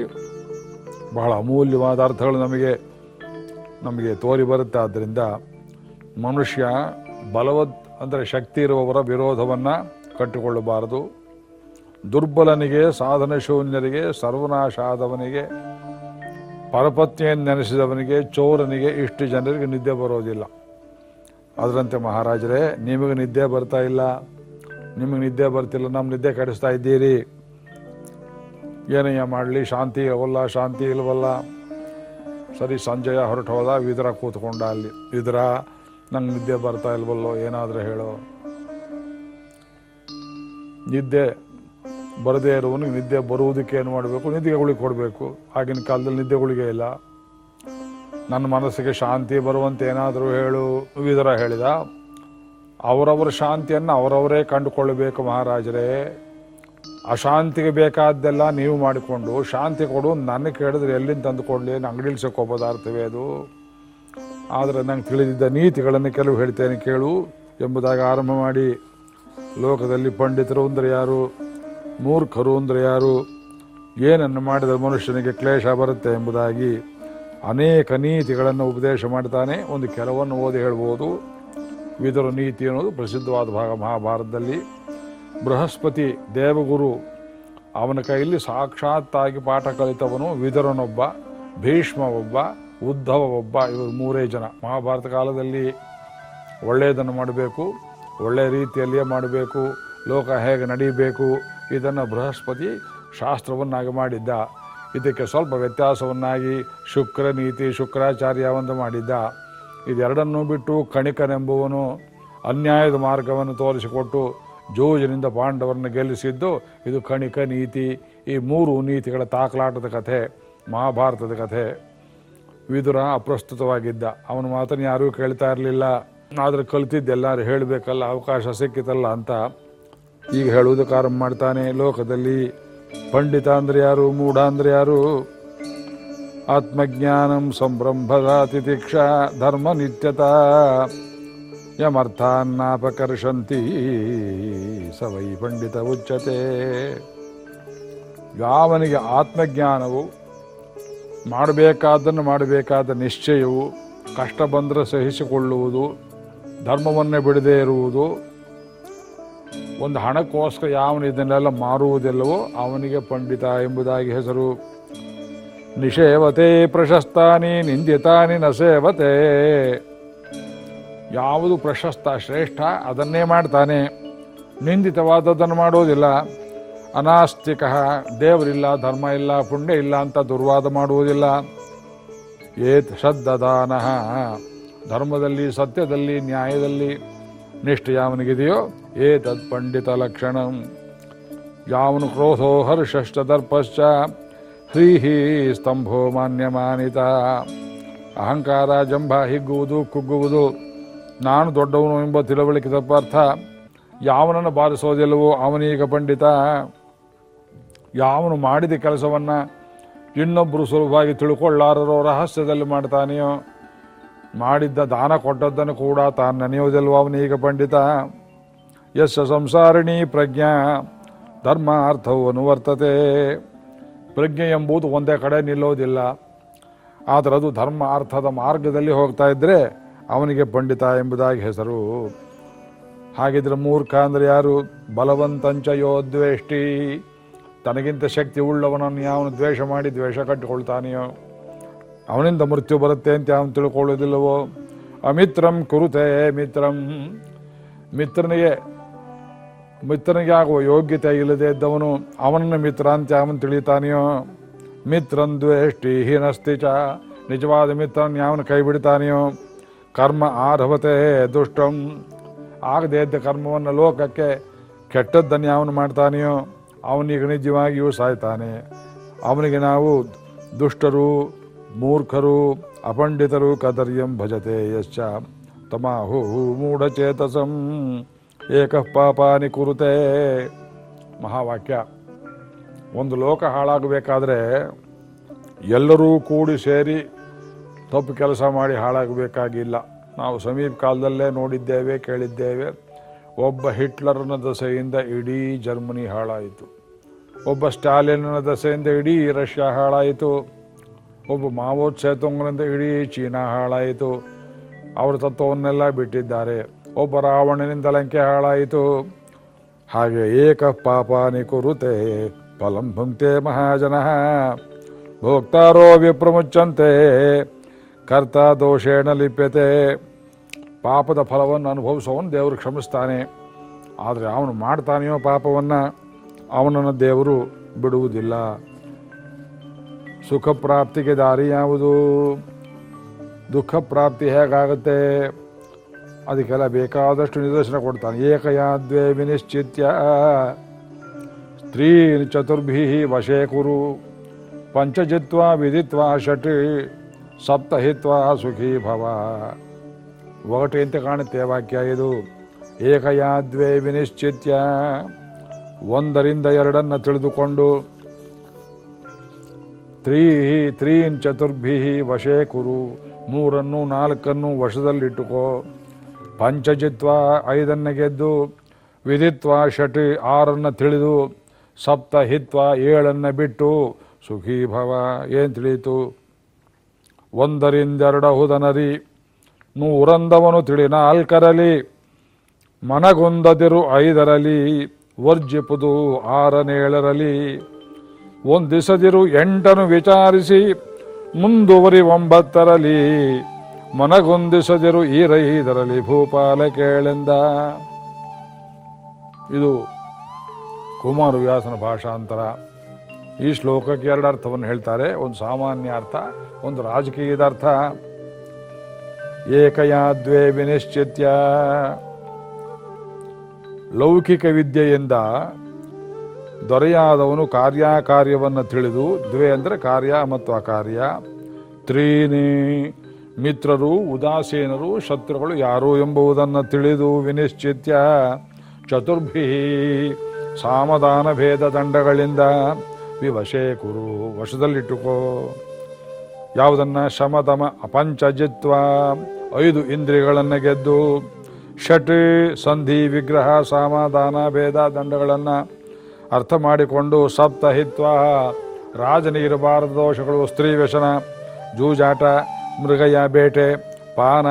ಬಹಳ ಅಮೂಲ್ಯವಾದ ಅರ್ಥಗಳು ನಮಗೆ ನಮಗೆ ತೋರಿ ಬರುತ್ತೆ. ಆದ್ದರಿಂದ ಮನುಷ್ಯ ಬಲವತ್, ಅಂದರೆ ಶಕ್ತಿ ಇರುವವರ ವಿರೋಧವನ್ನು ಕಟ್ಟಿಕೊಳ್ಳಬಾರದು. ದುರ್ಬಲನಿಗೆ, ಸಾಧನ ಶೂನ್ಯರಿಗೆ ಸರ್ವನಾಶ ಆದವನಿಗೆ ಪರಪತ್ನಿಯನ್ನು ನೆನೆಸಿದವನಿಗೆ, ಚೋರನಿಗೆ ಇಷ್ಟು ಜನರಿಗೆ ನಿದ್ದೆ ಬರೋದಿಲ್ಲ. ಅದರಂತೆ ಮಹಾರಾಜರೇ, ನಿಮಗೆ ನಿದ್ದೆ ಬರ್ತಾ ಇಲ್ಲ. ನಿಮಗೆ ನಿದ್ದೆ ಬರ್ತಿಲ್ಲ, ನಮ್ಮ ನಿದ್ದೆ ಕಡಿಸ್ತಾ ಇದ್ದೀರಿ. ಏನಯ್ಯ ಮಾಡಲಿ, ಶಾಂತಿ ಇಲ್ವಲ್ಲ ಶಾಂತಿ ಇಲ್ವಲ್ಲ. ಸರಿ, ಸಂಜಯ ಹೊರಟು ಹೋದ ವಿದ್ರ ಕೂತ್ಕೊಂಡ ಅಲ್ಲಿ. ವಿದ್ರ, ನಂಗೆ ನಿದ್ದೆ ಬರ್ತಾ ಇಲ್ವಲ್ಲೋ, ಏನಾದರೂ ಹೇಳೋ. ನಿದ್ದೆ ಬರದೇ ಇರುವನು ನಿದ್ದೆ ಬರುವುದಕ್ಕೆ ಏನು ಮಾಡಬೇಕು? ನಿದ್ದೆಗಳಿಗೆ ಕೊಡಬೇಕು. ಆಗಿನ ಕಾಲದಲ್ಲಿ ನಿದ್ದೆಗಳಿಗೆ ಇಲ್ಲ. ನನ್ನ ಮನಸ್ಸಿಗೆ ಶಾಂತಿ ಬರುವಂತೆ ಏನಾದರೂ ಹೇಳು. ವಿಧರ ಹೇಳಿದ. ಅವರವರ ಶಾಂತಿಯನ್ನು ಅವರವರೇ ಕಂಡುಕೊಳ್ಳಬೇಕು ಮಹಾರಾಜರೇ. ಅಶಾಂತಿಗೆ ಬೇಕಾದ್ದೆಲ್ಲ ನೀವು ಮಾಡಿಕೊಂಡು ಶಾಂತಿ ಕೊಡು. ನನಗೆ ಕೇಳಿದ್ರೆ ಎಲ್ಲಿಂದ ತಂದುಕೊಡ್ಲಿ ನಾನು ಅಂಗಡಿಲಿ ಸಿಕ್ಕೋ ಪದಾರ್ಥವೇ ಅದು? ಆದರೆ ನಂಗೆ ತಿಳಿದಿದ್ದ ನೀತಿಗಳನ್ನು ಕೆಲವು ಹೇಳ್ತೇನೆ ಕೇಳು ಎಂಬುದಾಗಿ ಆರಂಭ ಮಾಡಿ. ಲೋಕದಲ್ಲಿ ಪಂಡಿತರು ಅಂದರೆ ಯಾರು? ಮೂರ್ಖರು ಅಂದರೆ ಯಾರು? ಏನನ್ನು ಮಾಡಿದ ಮನುಷ್ಯನಿಗೆ ಕ್ಲೇಶ ಬರುತ್ತೆ ಎಂಬುದಾಗಿ ಅನೇಕ ನೀತಿಗಳನ್ನು ಉಪದೇಶ ಮಾಡ್ತಾನೆ. ಒಂದು ಕೆಲವನ್ನು ಓದಿ ಹೇಳ್ಬೋದು. ವಿದುರ ನೀತಿ ಅನ್ನೋದು ಪ್ರಸಿದ್ಧವಾದ ಭಾಗ ಮಹಾಭಾರತದಲ್ಲಿ. ಬೃಹಸ್ಪತಿ ದೇವಗುರು ಅವನ ಕೈಯಲ್ಲಿ ಸಾಕ್ಷಾತ್ತಾಗಿ ಪಾಠ ಕಲಿತವನು ವಿದುರನೊಬ್ಬ ಭೀಷ್ಮ ಒಬ್ಬ ಉದ್ಧವ ಒಬ್ಬ ಇವರು ಮೂರೇ ಜನ. ಮಹಾಭಾರತ ಕಾಲದಲ್ಲಿ ಒಳ್ಳೆಯದನ್ನು ಮಾಡಬೇಕು, ಒಳ್ಳೆಯ ರೀತಿಯಲ್ಲಿಯೇ ಮಾಡಬೇಕು, ಲೋಕ ಹೇಗೆ ನಡೀಬೇಕು ಇದನ್ನು ಬೃಹಸ್ಪತಿ ಶಾಸ್ತ್ರವನ್ನಾಗಿ ಮಾಡಿದ್ದ. ಇದಕ್ಕೆ ಸ್ವಲ್ಪ ವ್ಯತ್ಯಾಸವನ್ನಾಗಿ ಶುಕ್ರ ನೀತಿ ಶುಕ್ರಾಚಾರ್ಯ ಒಂದು ಮಾಡಿದ್ದ. ಇದೆರಡನ್ನೂ ಬಿಟ್ಟು ಕಣಿಕನೆಂಬುವನು ಅನ್ಯಾಯದ ಮಾರ್ಗವನ್ನು ತೋರಿಸಿಕೊಟ್ಟು ಜೋಜಿನಿಂದ ಪಾಂಡವರನ್ನು ಗೆಲ್ಲಿಸಿದ್ದು ಇದು ಕಣಿಕ ನೀತಿ. ಈ ಮೂರು ನೀತಿಗಳ ತಾಕಲಾಟದ ಕಥೆ, ಮಹಾಭಾರತದ ಕಥೆ. ವಿದುರ ಅಪ್ರಸ್ತುತವಾಗಿದ್ದ. ಅವನ ಮಾತನ್ನು ಯಾರೂ ಕೇಳ್ತಾ ಇರಲಿಲ್ಲ. ಆದರೆ ಕಲಿತಿದ್ದೆಲ್ಲರೂ ಹೇಳಬೇಕಲ್ಲ, ಅವಕಾಶ ಸಿಕ್ಕಿತಲ್ಲ ಅಂತ. ಈಗ ಹೇಳುವುದಕ್ಕೆ ಆರಂಭ ಮಾಡ್ತಾನೆ. ಲೋಕದಲ್ಲಿ ಪಂಡಿತ ಅಂದ್ರೆ ಯಾರು, ಮೂಢ ಅಂದ್ರೆ ಯಾರು? ಆತ್ಮಜ್ಞಾನಂ ಸಂಭ್ರಂಭದ ತಿತಿಕ್ಷ ಧರ್ಮ ನಿತ್ಯತಾ. ಯಮರ್ಥಾನ್ನಾಪಕರ್ಷಂತಿ ಸವೈ ಪಂಡಿತ ಉಚ್ಚತೆ. ಯಾವನಿಗೆ ಆತ್ಮಜ್ಞಾನವು ಮಾಡಬೇಕಾದ್ದನ್ನು ಮಾಡಬೇಕಾದ ನಿಶ್ಚಯವು, ಕಷ್ಟ ಬಂದರೆ ಸಹಿಸಿಕೊಳ್ಳುವುದು, ಧರ್ಮವನ್ನೇ ಬಿಡದೇ ಇರುವುದು ಒಂದು ಹಣಕ್ಕೋಸ್ಕರ ಯಾವನು ಇದನ್ನೆಲ್ಲ ಮಾರುವುದಿಲ್ಲವೋ ಅವನಿಗೆ ಪಂಡಿತ ಎಂಬುದಾಗಿ ಹೆಸರು. ನಿಷೇವತೆ ಪ್ರಶಸ್ತಾನಿ, ನಿಂದಿತಾನಿ ನ ಸೇವತೆ. ಯಾವುದು ಪ್ರಶಸ್ತ ಶ್ರೇಷ್ಠ ಅದನ್ನೇ ಮಾಡ್ತಾನೆ. ನಿಂದಿತವಾದದ್ದನ್ನು ಮಾಡೋದಿಲ್ಲ. ಅನಾಸ್ತಿಕ, ದೇವರಿಲ್ಲ, ಧರ್ಮ ಇಲ್ಲ, ಪುಣ್ಯ ಇಲ್ಲ ಅಂತ ದುರ್ವಾದ ಮಾಡುವುದಿಲ್ಲ. ಏತ್ ಶ್ರದ್ಧದಾನ. ಧರ್ಮದಲ್ಲಿ, ಸತ್ಯದಲ್ಲಿ, ನ್ಯಾಯದಲ್ಲಿ ನಿಷ್ಠೆ ಯಾವನಿಗಿದೆಯೋ ಏತದ್ ಪಂಡಿತ ಲಕ್ಷಣಂ ಯಾವನು ಕ್ರೋಧೋ ಹರ್ಷಷ್ಟ ದರ್ಪಶ್ಚ ಹ್ರೀಹಿ ಸ್ತಂಭೋ ಮಾನ್ಯಮಾನಿತ ಅಹಂಕಾರ ಜಂಭ ಹಿಗ್ಗುವುದು ಕುಗ್ಗುವುದು ನಾನು ದೊಡ್ಡವನು ಎಂಬ ತಿಳುವಳಿಕೆ ತಪ್ಪಾರ್ಥ ಯಾವನನ್ನು ಬಾರಿಸೋದಿಲ್ಲವೋ ಅವನೀಗ ಪಂಡಿತ. ಯಾವನು ಮಾಡಿದ ಕೆಲಸವನ್ನು ಇನ್ನೊಬ್ಬರು ಸುಲಭವಾಗಿ ತಿಳ್ಕೊಳ್ಳಾರರೋ ರಹಸ್ಯದಲ್ಲಿ ಮಾಡ್ತಾನೆಯೋ. ಮಾಡಿದ್ದ ದಾನ ಕೊಟ್ಟದ್ದನ್ನು ಕೂಡ ತಾನು ನೆನೆಯೋದಿಲ್ವೋ ಅವನೀಗ ಪಂಡಿತ. ಯಶ ಸಂಸಾರಿಣಿ ಪ್ರಜ್ಞಾ ಧರ್ಮ ಅರ್ಥವು ಅನುವರ್ತತೆ. ಪ್ರಜ್ಞೆ ಎಂಬುದು ಒಂದೇ ಕಡೆ ನಿಲ್ಲೋದಿಲ್ಲ. ಆದರೆ ಅದು ಧರ್ಮ ಅರ್ಥದ ಮಾರ್ಗದಲ್ಲಿ ಹೋಗ್ತಾ ಇದ್ದರೆ ಅವನಿಗೆ ಪಂಡಿತ ಎಂಬುದಾಗಿ ಹೆಸರು. ಹಾಗಿದ್ರೆ ಮೂರ್ಖ ಅಂದರೆ ಯಾರು? ಬಲವಂತಂಚ ಯೋ ದ್ವೇಷ್ಟಿ. ತನಗಿಂತ ಶಕ್ತಿ ಉಳ್ಳವನನ್ನು ಯಾವನು ದ್ವೇಷ ಮಾಡಿ ದ್ವೇಷ ಕಟ್ಟಿಕೊಳ್ತಾನೆಯೋ? ಅವನಿಂದ ಮೃತ್ಯು ಬರುತ್ತೆ ಅಂತ ಅವನು ತಿಳ್ಕೊಳ್ಳೋದಿಲ್ಲವೋ? ಅಮಿತ್ರಂ ಕುರುತೆ ಮಿತ್ರಂ. ಮಿತ್ರನಿಗೆ ಮಿತ್ರನಿಗೆ ಆಗುವ ಯೋಗ್ಯತೆ ಇಲ್ಲದೆ ಇದ್ದವನು ಅವನನ್ನು ಮಿತ್ರ ಅಂತ ಅವನು ತಿಳಿತಾನೆಯೋ ಮಿತ್ರನ್ ದ್ವೇಷ್ಟಿ ಹೀನಸ್ತಿ ಚ ನಿಜವಾದ ಮಿತ್ರನ ಯಾವನು ಕೈ ಬಿಡ್ತಾನೆಯೋ ಕರ್ಮ ಆರಭತೆ ದುಷ್ಟಂ. ಆಗದೇ ಇದ್ದ ಕರ್ಮವನ್ನು ಲೋಕಕ್ಕೆ ಕೆಟ್ಟದ್ದನ್ನು ಯಾವನು ಮಾಡ್ತಾನೆಯೋ? ಅವನಿಗೆ ನಿಜವಾಗಿಯೂ ಸಾಯ್ತಾನೆ. ಅವನಿಗೆ ನಾವು ದುಷ್ಟರು, ಮೂರ್ಖರು, ಅಪಂಡಿತರು ಕದರ್ಯಂ ಭಜತೆ ಯಶ್ಚ. ತಮಾಹು ಮೂಢಚೇತಸಂ. ಏಕಃ ಪಾಪಾನಿ ಕುರುತೆ. ಮಹಾವಾಕ್ಯ. ಒಂದು ಲೋಕ ಹಾಳಾಗಬೇಕಾದ್ರೆ ಎಲ್ಲರೂ ಕೂಡಿ ಸೇರಿ ತಪ್ಪು ಕೆಲಸ ಮಾಡಿ ಹಾಳಾಗಬೇಕಾಗಿಲ್ಲ. ನಾವು ಸಮೀಪ ಕಾಲದಲ್ಲೇ ನೋಡಿದ್ದೇವೆ, ಕೇಳಿದ್ದೇವೆ. ಒಬ್ಬ ಹಿಟ್ಲರ್ನ ದಸೆಯಿಂದ ಇಡೀ ಜರ್ಮನಿ ಹಾಳಾಯಿತು. ಒಬ್ಬ ಸ್ಟಾಲಿನ್ನ ದಸೆಯಿಂದ ಇಡೀ ರಷ್ಯಾ ಹಾಳಾಯಿತು. ಒಬ್ಬ ಮಾವೋ ಸೇತುಂಗನಿಂದ ಇಡೀ ಚೀನಾ ಹಾಳಾಯಿತು. ಅವರ ತತ್ವವನ್ನೆಲ್ಲ ಬಿಟ್ಟಿದ್ದಾರೆ. ಒಬ್ಬ ರಾವಣನಿಂದ ಲಂಕೆ ಹಾಳಾಯಿತು. ಹಾಗೆ ಏಕ ಪಾಪಾನಿ ಕುರುತೆ ಫಲಂ ಭುಂಕ್ತೆ ಮಹಾಜನ. ಭೋಕ್ತಾರೋ ವಿಪ್ರಮುಚ್ಚಂತೆ ಕರ್ತ ದೋಷೇಣ ಲಿಪ್ಯತೆ. ಪಾಪದ ಫಲವನ್ನು ಅನುಭವಿಸೋನು ದೇವರು ಕ್ಷಮಿಸ್ತಾನೆ. ಆದರೆ ಅವನು ಮಾಡ್ತಾನೆಯೋ ಪಾಪವನ್ನು ಅವನನ್ನು ದೇವರು ಬಿಡುವುದಿಲ್ಲ. ಸುಖ ಪ್ರಾಪ್ತಿಗೆ ದಾರಿ ಯಾವುದು ದುಃಖ ಪ್ರಾಪ್ತಿ ಹೇಗಾಗುತ್ತೆ? ಅದಕ್ಕೆಲ್ಲ ಬೇಕಾದಷ್ಟು ನಿದರ್ಶನ ಕೊಡ್ತಾನೆ. ಏಕಯಾದ್ವೇ ವಿನಿಶ್ಚಿತ್ಯ ಸ್ತ್ರೀ ಚತುರ್ಭಿ ವಶೇ ಕುರು. ಪಂಚಜಿತ್ವ ವಿಧಿತ್ವ ಷಟ್. ಸಪ್ತಹಿತ್ವ ಸುಖೀ ಭವ. ಒಗಟು ಅಂತ ಕಾಣುತ್ತೆ ವಾಕ್ಯ ಇದು. ಏಕಯಾದ್ವೇ ವಿನಿಶ್ಚಿತ್ಯ ಒಂದರಿಂದ ಎರಡನ್ನು ತಿಳಿದುಕೊಂಡು. ತ್ರೀ ತ್ರೀನ್ ಚತುರ್ಭಿ ವಶೇ ಕುರು. ಮೂರನ್ನು ನಾಲ್ಕನ್ನು ವಶದಲ್ಲಿಟ್ಟುಕೋ. ಪಂಚಜಿತ್ವ ಐದನ್ನು ಗೆದ್ದು, ವಿಧಿತ್ವ ಷಟ್ ಆರನ್ನು ತಿಳಿದು, ಸಪ್ತ ಹಿತ್ವ ಏಳನ್ನು ಬಿಟ್ಟು, ಸುಖೀ ಭವ ಏನು ತಿಳಿಯಿತು? ಒಂದರಿಂದೆರಡಹುದನರಿ ನೂರಂದವನು ತಿಳಿ ನಾಲ್ಕರಲಿ ಮನಗೊಂದದಿರು ಐದರಲಿ ವರ್ಜಿಪುದು ಆರನೇಳರಲಿ ಒಂದಿಸದಿರು ಎಂಟನು ವಿಚಾರಿಸಿ, ಮುಂದುವರಿ ಒಂಬತ್ತರಲಿ ಮನಗೊಂದಿಸದಿರು ಈರೈದರಲಿ ಭೂಪಾಲ ಕೇಳೆಂದ. ಇದು ಕುಮಾರವ್ಯಾಸನ ಭಾಷಾಂತರ. ಈ ಶ್ಲೋಕಕ್ಕೆ ಎರಡು ಅರ್ಥವನ್ನು ಹೇಳ್ತಾರೆ. ಒಂದು ಸಾಮಾನ್ಯ ಅರ್ಥ, ಒಂದು ರಾಜಕೀಯದ ಅರ್ಥ. ಏಕಯಾ ದ್ವೇ ವಿನಿಶ್ಚಿತ್ಯ. ಲೌಕಿಕ ವಿದ್ಯೆಯಿಂದ ದೊರೆಯಾದವನು ಕಾರ್ಯಕಾರ್ಯವನ್ನು ತಿಳಿದು, ದ್ವೇ ಅಂದರೆ ಕಾರ್ಯ ಮತ್ತು ಅಕಾರ್ಯ. ತ್ರೀನಿ ಮಿತ್ರರು, ಉದಾಸೀನರು, ಶತ್ರುಗಳು ಯಾರು ಎಂಬುದನ್ನು ತಿಳಿದು ವಿನಿಶ್ಚಿತ್ಯ ಚತುರ್ಭಿ ಸಾಮಧಾನ ಭೇದ ದಂಡಗಳಿಂದ ವಿವಶೇ ಕುರು, ವಶದಲ್ಲಿಟ್ಟುಕೋ. ಯಾವುದನ್ನು ಶಮತಮ ಅಪಂಚಜಿತ್ವ ಐದು ಇಂದ್ರಿಯಗಳನ್ನು ಗೆದ್ದು ಷಟ್ ಸಂಧಿ, ವಿಗ್ರಹ ಸಮಾಧಾನ ಭೇದ ದಂಡಗಳನ್ನು ಅರ್ಥ ಮಾಡಿಕೊಂಡು ಸಪ್ತಹಿತ್ವ ರಾಜನಿಗಿರಬಾರದ ದೋಷಗಳು, ಸ್ತ್ರೀ ವ್ಯಸನ, ಜೂಜಾಟ ಮೃಗಯ ಬೇಟೆ, ಪಾನ,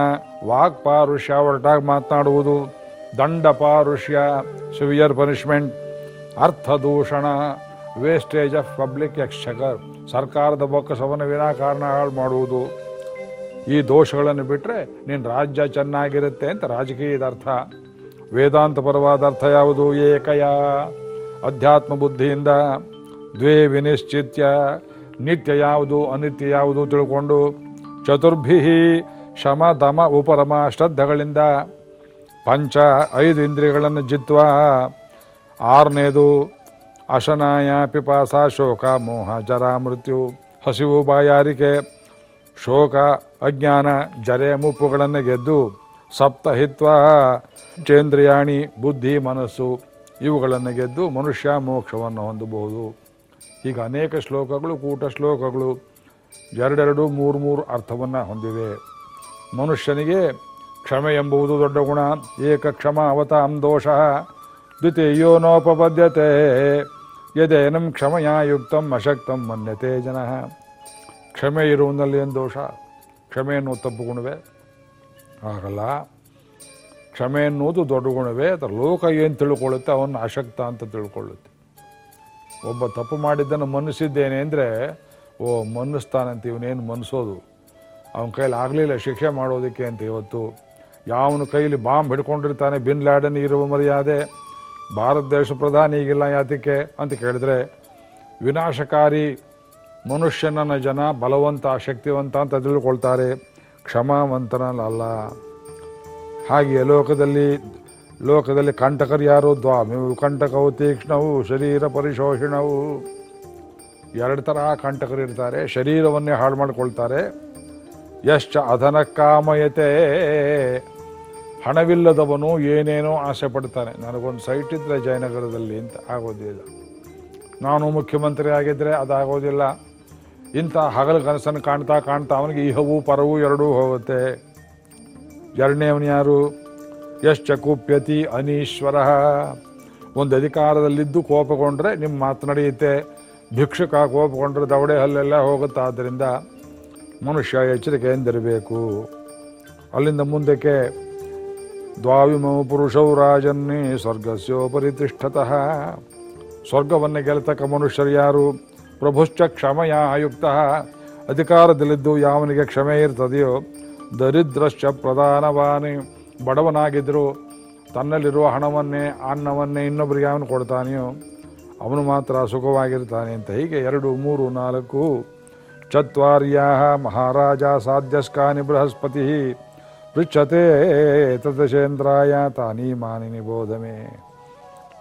ವಾಕ್ ಪಾರುಷ್ಯ ಹೊರಟಾಗಿ ಮಾತನಾಡುವುದು, ದಂಡ ಪಾರುಷ್ಯ ಸಿವಿಯರ್ ಪನಿಷ್ಮೆಂಟ್ ಅರ್ಥದೂಷಣ ವೇಸ್ಟೇಜ್ ಆಫ್ ಪಬ್ಲಿಕ್ ಎಕ್ಸ್ಚಕರ್ ಸರ್ಕಾರದ ಬೊಕ್ಕಸವನ್ನು ವಿನಾಕಾರಣ ಹಾಳು ಮಾಡುವುದು. ಈ ದೋಷಗಳನ್ನು ಬಿಟ್ಟರೆ ನಿನ್ನ ರಾಜ್ಯ ಚೆನ್ನಾಗಿರುತ್ತೆ ಅಂತ ರಾಜಕೀಯದ ಅರ್ಥ. ವೇದಾಂತ ಪರವಾದ ಅರ್ಥ ಯಾವುದು? ಏಕಯ. ಅಧ್ಯಾತ್ಮ ಬುದ್ಧಿಯಿಂದ ದ್ವೇ ವಿನಿಶ್ಚಿತ್ಯ, ನಿತ್ಯ ಯಾವುದು, ಅನಿತ್ಯ ಯಾವುದು ತಿಳ್ಕೊಂಡು ಚತುರ್ಭಿ ಶಮ ದಮ ಉಪರಮ ಶ್ರದ್ಧೆಗಳಿಂದ ಪಂಚ ಐದು ಇಂದ್ರಿಯಗಳನ್ನು ಜಿತ್ವ. ಆರನೇದು ಅಶನಾಯ ಪಿಪಾಸ ಶೋಕ ಮೋಹ ಜರ ಮೃತ್ಯು ಹಸಿವು ಬಾಯಾರಿಕೆ ಶೋಕ ಅಜ್ಞಾನ ಜರೆ ಮುಪ್ಪುಗಳನ್ನು ಗೆದ್ದು ಸಪ್ತಹಿತ್ವ ಚೇಂದ್ರಿಯಾಣಿ ಬುದ್ಧಿ ಮನಸ್ಸು ಇವುಗಳನ್ನು ಗೆದ್ದು ಮನುಷ್ಯ ಮೋಕ್ಷವನ್ನು ಹೊಂದಬಹುದು. ಈಗ ಅನೇಕ ಶ್ಲೋಕಗಳು, ಕೂಟ ಶ್ಲೋಕಗಳು ಎರಡೆರಡು ಮೂರು ಮೂರು ಅರ್ಥವನ್ನು ಹೊಂದಿವೆ ಮನುಷ್ಯನಿಗೆ ಕ್ಷಮೆ ಎಂಬುದು ದೊಡ್ಡ ಗುಣ. ಏಕ ಕ್ಷಮ ಅವತಾಂ ದೋಷ. ದ್ವಿತೀಯೋನೋಪಬದ್ಧತೆ ಯದೇನಂ ಎದೇನಂ ಯುಕ್ತಂ ಅಶಕ್ತಂ ಮನ್ಯತೆ ಜನ. ಕ್ಷಮೆ ಇರುವುದಲ್ಲಿ ಏನು ದೋಷ? ಕ್ಷಮೆ ಎನ್ನುವ ತಪ್ಪು ಗುಣವೇ? ಆಗಲ್ಲ ಕ್ಷಮೆ ಎನ್ನುವುದು ದೊಡ್ಡ ಗುಣವೇ? ಅದರ ಲೋಕ ಏನು ತಿಳ್ಕೊಳ್ಳುತ್ತೆ? ಅವನು ಅಶಕ್ತ ಅಂತ ತಿಳ್ಕೊಳ್ಳುತ್ತೆ. ಒಬ್ಬ ತಪ್ಪು ಮಾಡಿದ್ದನ್ನು ಮನ್ನಿಸಿದ್ದೇನೆ ಅಂದರೆ ಓ ಮನ್ನಿಸ್ತಾನಂತ ಇವನೇನು ಮನ್ಸೋದು? ಅವನ ಕೈಲಿ ಆಗಲಿಲ್ಲ ಶಿಕ್ಷೆ ಮಾಡೋದಕ್ಕೆ ಅಂತ ಇವತ್ತು. ಯಾವನ ಕೈಲಿ ಬಾಂಬ್ ಹಿಡ್ಕೊಂಡಿರ್ತಾನೆ, ಬಿನ್ ಲ್ಯಾಡನ್ ಇರುವ ಮರ್ಯಾದೆ. ಭಾರತ ದೇಶ ಪ್ರಧಾನಿ ಈಗಿಲ್ಲ ಯಾತಕ್ಕೆ ಅಂತ ಕೇಳಿದ್ರೆ, ವಿನಾಶಕಾರಿ ಮನುಷ್ಯನನ್ನ ಜನ ಬಲವಂತ, ಶಕ್ತಿವಂತ ಅಂತ ತಿಳ್ಕೊಳ್ತಾರೆ. ಕ್ಷಮಾವಂತನಲ್ಲ. ಹಾಗೆ ಲೋಕದಲ್ಲಿ ಲೋಕದಲ್ಲಿ ಕಂಟಕರು ಯಾರು? ದ್ವಾ ಕಂಟಕವು ತೀಕ್ಷ್ಣವು ಶರೀರ ಪರಿಶೋಷಣವು. ಎರಡು ಥರ ಕಂಟಕರು ಇರ್ತಾರೆ. ಶರೀರವನ್ನೇ ಹಾಳು ಮಾಡಿಕೊಳ್ತಾರೆ. ಎಷ್ಟ ಅಧನ ಕಾಮಯತೆ. ಹಣವಿಲ್ಲದವನು ಏನೇನೋ ಆಸೆ ಪಡ್ತಾನೆ. ನನಗೊಂದು ಸೈಟ್ ಇದ್ರೆ ಜಯನಗರದಲ್ಲಿ ಅಂತ ಆಗೋದಿಲ್ಲ. ನಾನು ಮುಖ್ಯಮಂತ್ರಿ ಆಗಿದ್ದರೆ ಅದಾಗೋದಿಲ್ಲ. ಇಂಥ ಹಗಲು ಕನಸನ್ನು ಕಾಣ್ತಾ ಕಾಣ್ತಾ ಅವನಿಗೆ ಇಹವು ಪರವು ಎರಡೂ ಹೋಗುತ್ತೆ. ಎರಡನೇವನು ಯಾರು? ಎಷ್ಟ ಕುಪ್ಯತಿ ಅನೀಶ್ವರ. ಒಂದು ಅಧಿಕಾರದಲ್ಲಿದ್ದು ಕೋಪಗೊಂಡ್ರೆ ನಿಮ್ಮ ಮಾತು ನಡೆಯುತ್ತೆ. ಭಿಕ್ಷುಕ ಕೋಪಗೊಂಡ್ರೆ ದವಡೆ ಹಲ್ಲೆಲ್ಲ ಹೋಗುತ್ತಾದ್ದರಿಂದ ಮನುಷ್ಯ ಎಚ್ಚರಿಕೆಯಿಂದಿರಬೇಕು. ಅಲ್ಲಿಂದ ಮುಂದಕ್ಕೆ ದ್ವಾವಿಮೌ ಪುರುಷೌ ರಾಜನ್ನೇ ಸ್ವರ್ಗಸ್ಯೋಪರಿ ತಿಷ್ಠತಃ. ಸ್ವರ್ಗವನ್ನು ಗೆಲ್ತಕ್ಕ ಮನುಷ್ಯರು ಯಾರು? ಪ್ರಭುಶ್ಚ ಕ್ಷಮಯ ಆಯುಕ್ತ. ಅಧಿಕಾರದಲ್ಲಿದ್ದು ಯಾವನಿಗೆ ಕ್ಷಮೆ ಇರ್ತದೆಯೋ? ದರಿದ್ರಶ್ಚ ಪ್ರಧಾನವಾನಿ. ಬಡವನಾಗಿದ್ದರೂ ತನ್ನಲ್ಲಿರುವ ಹಣವನ್ನೇ, ಅನ್ನವನ್ನೇ ಇನ್ನೊಬ್ಬರಿಗೆ ಅವನು ಕೊಡ್ತಾನೆಯೋ? ಅವನು ಮಾತ್ರ ಸುಖವಾಗಿರ್ತಾನೆ ಅಂತ ಹೀಗೆ ಎರಡು, ಮೂರು, ನಾಲ್ಕು. ಚತ್ವಾರ್ಯಾ ಮಹಾರಾಜ ಸಾಧ್ಯಸ್ಕಾನಿ ಬೃಹಸ್ಪತಿ. ಪೃಚ್ಛತೆ ತದಶೇಂದ್ರಾಯ ತಾನಿ ಮಾನಿ ನಿಬೋಧಮೆ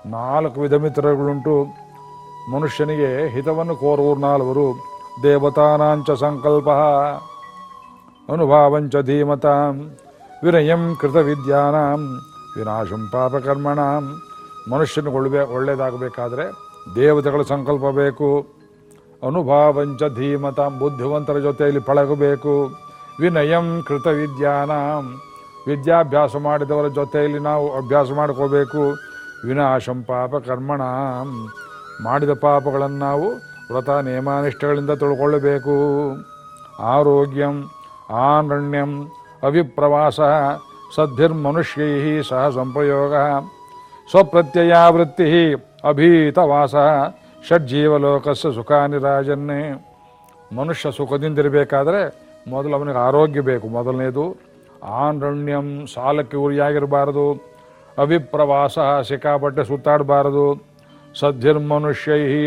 ನಾಲ್ಕು ವಿಧ ಮಿತ್ರಗಳುಂಟು. ಮನುಷ್ಯನಿಗೆ ಹಿತವನ್ನು ಕೋರುವರು ನಾಲ್ವರು. ದೇವತಾನಾಂಚ ಸಂಕಲ್ಪ. ಅನುಭಾವಂಚ ಧೀಮತಾಂ. ವಿನಯಂ ಕೃತವಿದ್ಯಾನಾಂ ವಿನಾಶಂ ಪಾಪಕರ್ಮಣಾಂ ಒಳ್ಳೆ ಒಳ್ಳೆಯದಾಗಬೇಕಾದ್ರೆ ದೇವತೆಗಳ ಸಂಕಲ್ಪ ಬೇಕು. ಅನುಭಾವಂಚ ಧೀಮತಾಂ ಬುದ್ಧಿವಂತರ ಜೊತೆಯಲ್ಲಿ ಪಳಗಬೇಕು. ವಿನಯಂ ಕೃತವಿದ್ಯಾನಾಂ ವಿದ್ಯಾಭ್ಯಾಸ ಮಾಡಿದವರ ಜೊತೆಯಲ್ಲಿ ನಾವು ಅಭ್ಯಾಸ ಮಾಡ್ಕೋಬೇಕು. ವಿನಾಶಂ ಪಾಪ ಮಾಡಿದ ಪಾಪಗಳನ್ನು ನಾವು ವ್ರತ ನಿಯಮಾನಿಷ್ಠಗಳಿಂದ ತೊಳ್ಕೊಳ್ಳಬೇಕು. ಆರೋಗ್ಯಂ, ಆನರಣ್ಯಂ, ಅವಿಪ್ರವಾಸ, ಸದ್ಭಿರ್ಮನುಷ್ಯೈ ಸಹ ಸಂಪ್ರಯೋಗ. ಸ್ವಪ್ರತ್ಯಯಾವೃತ್ತಿ. ಅಭೀತವಾಸ ಷಡ್ಜೀವಲೋಕಸ್ಸ ಸುಖಾನಿ ರಾಜನ್ನೇ. ಮನುಷ್ಯ ಸುಖದಿಂದಿರಬೇಕಾದ್ರೆ ಮೊದಲು ಅವನಿಗೆ ಆರೋಗ್ಯ ಬೇಕು. ಮೊದಲನೇದು ಆನರಣ್ಯಂ ಸಾಲಕ್ಕೆ ಉರಿಯಾಗಿರಬಾರದು ಅವಿಪ್ರವಾಸ ಸಿಕ್ಕಾಪಟ್ಟೆ ಸುತ್ತಾಡಬಾರದು.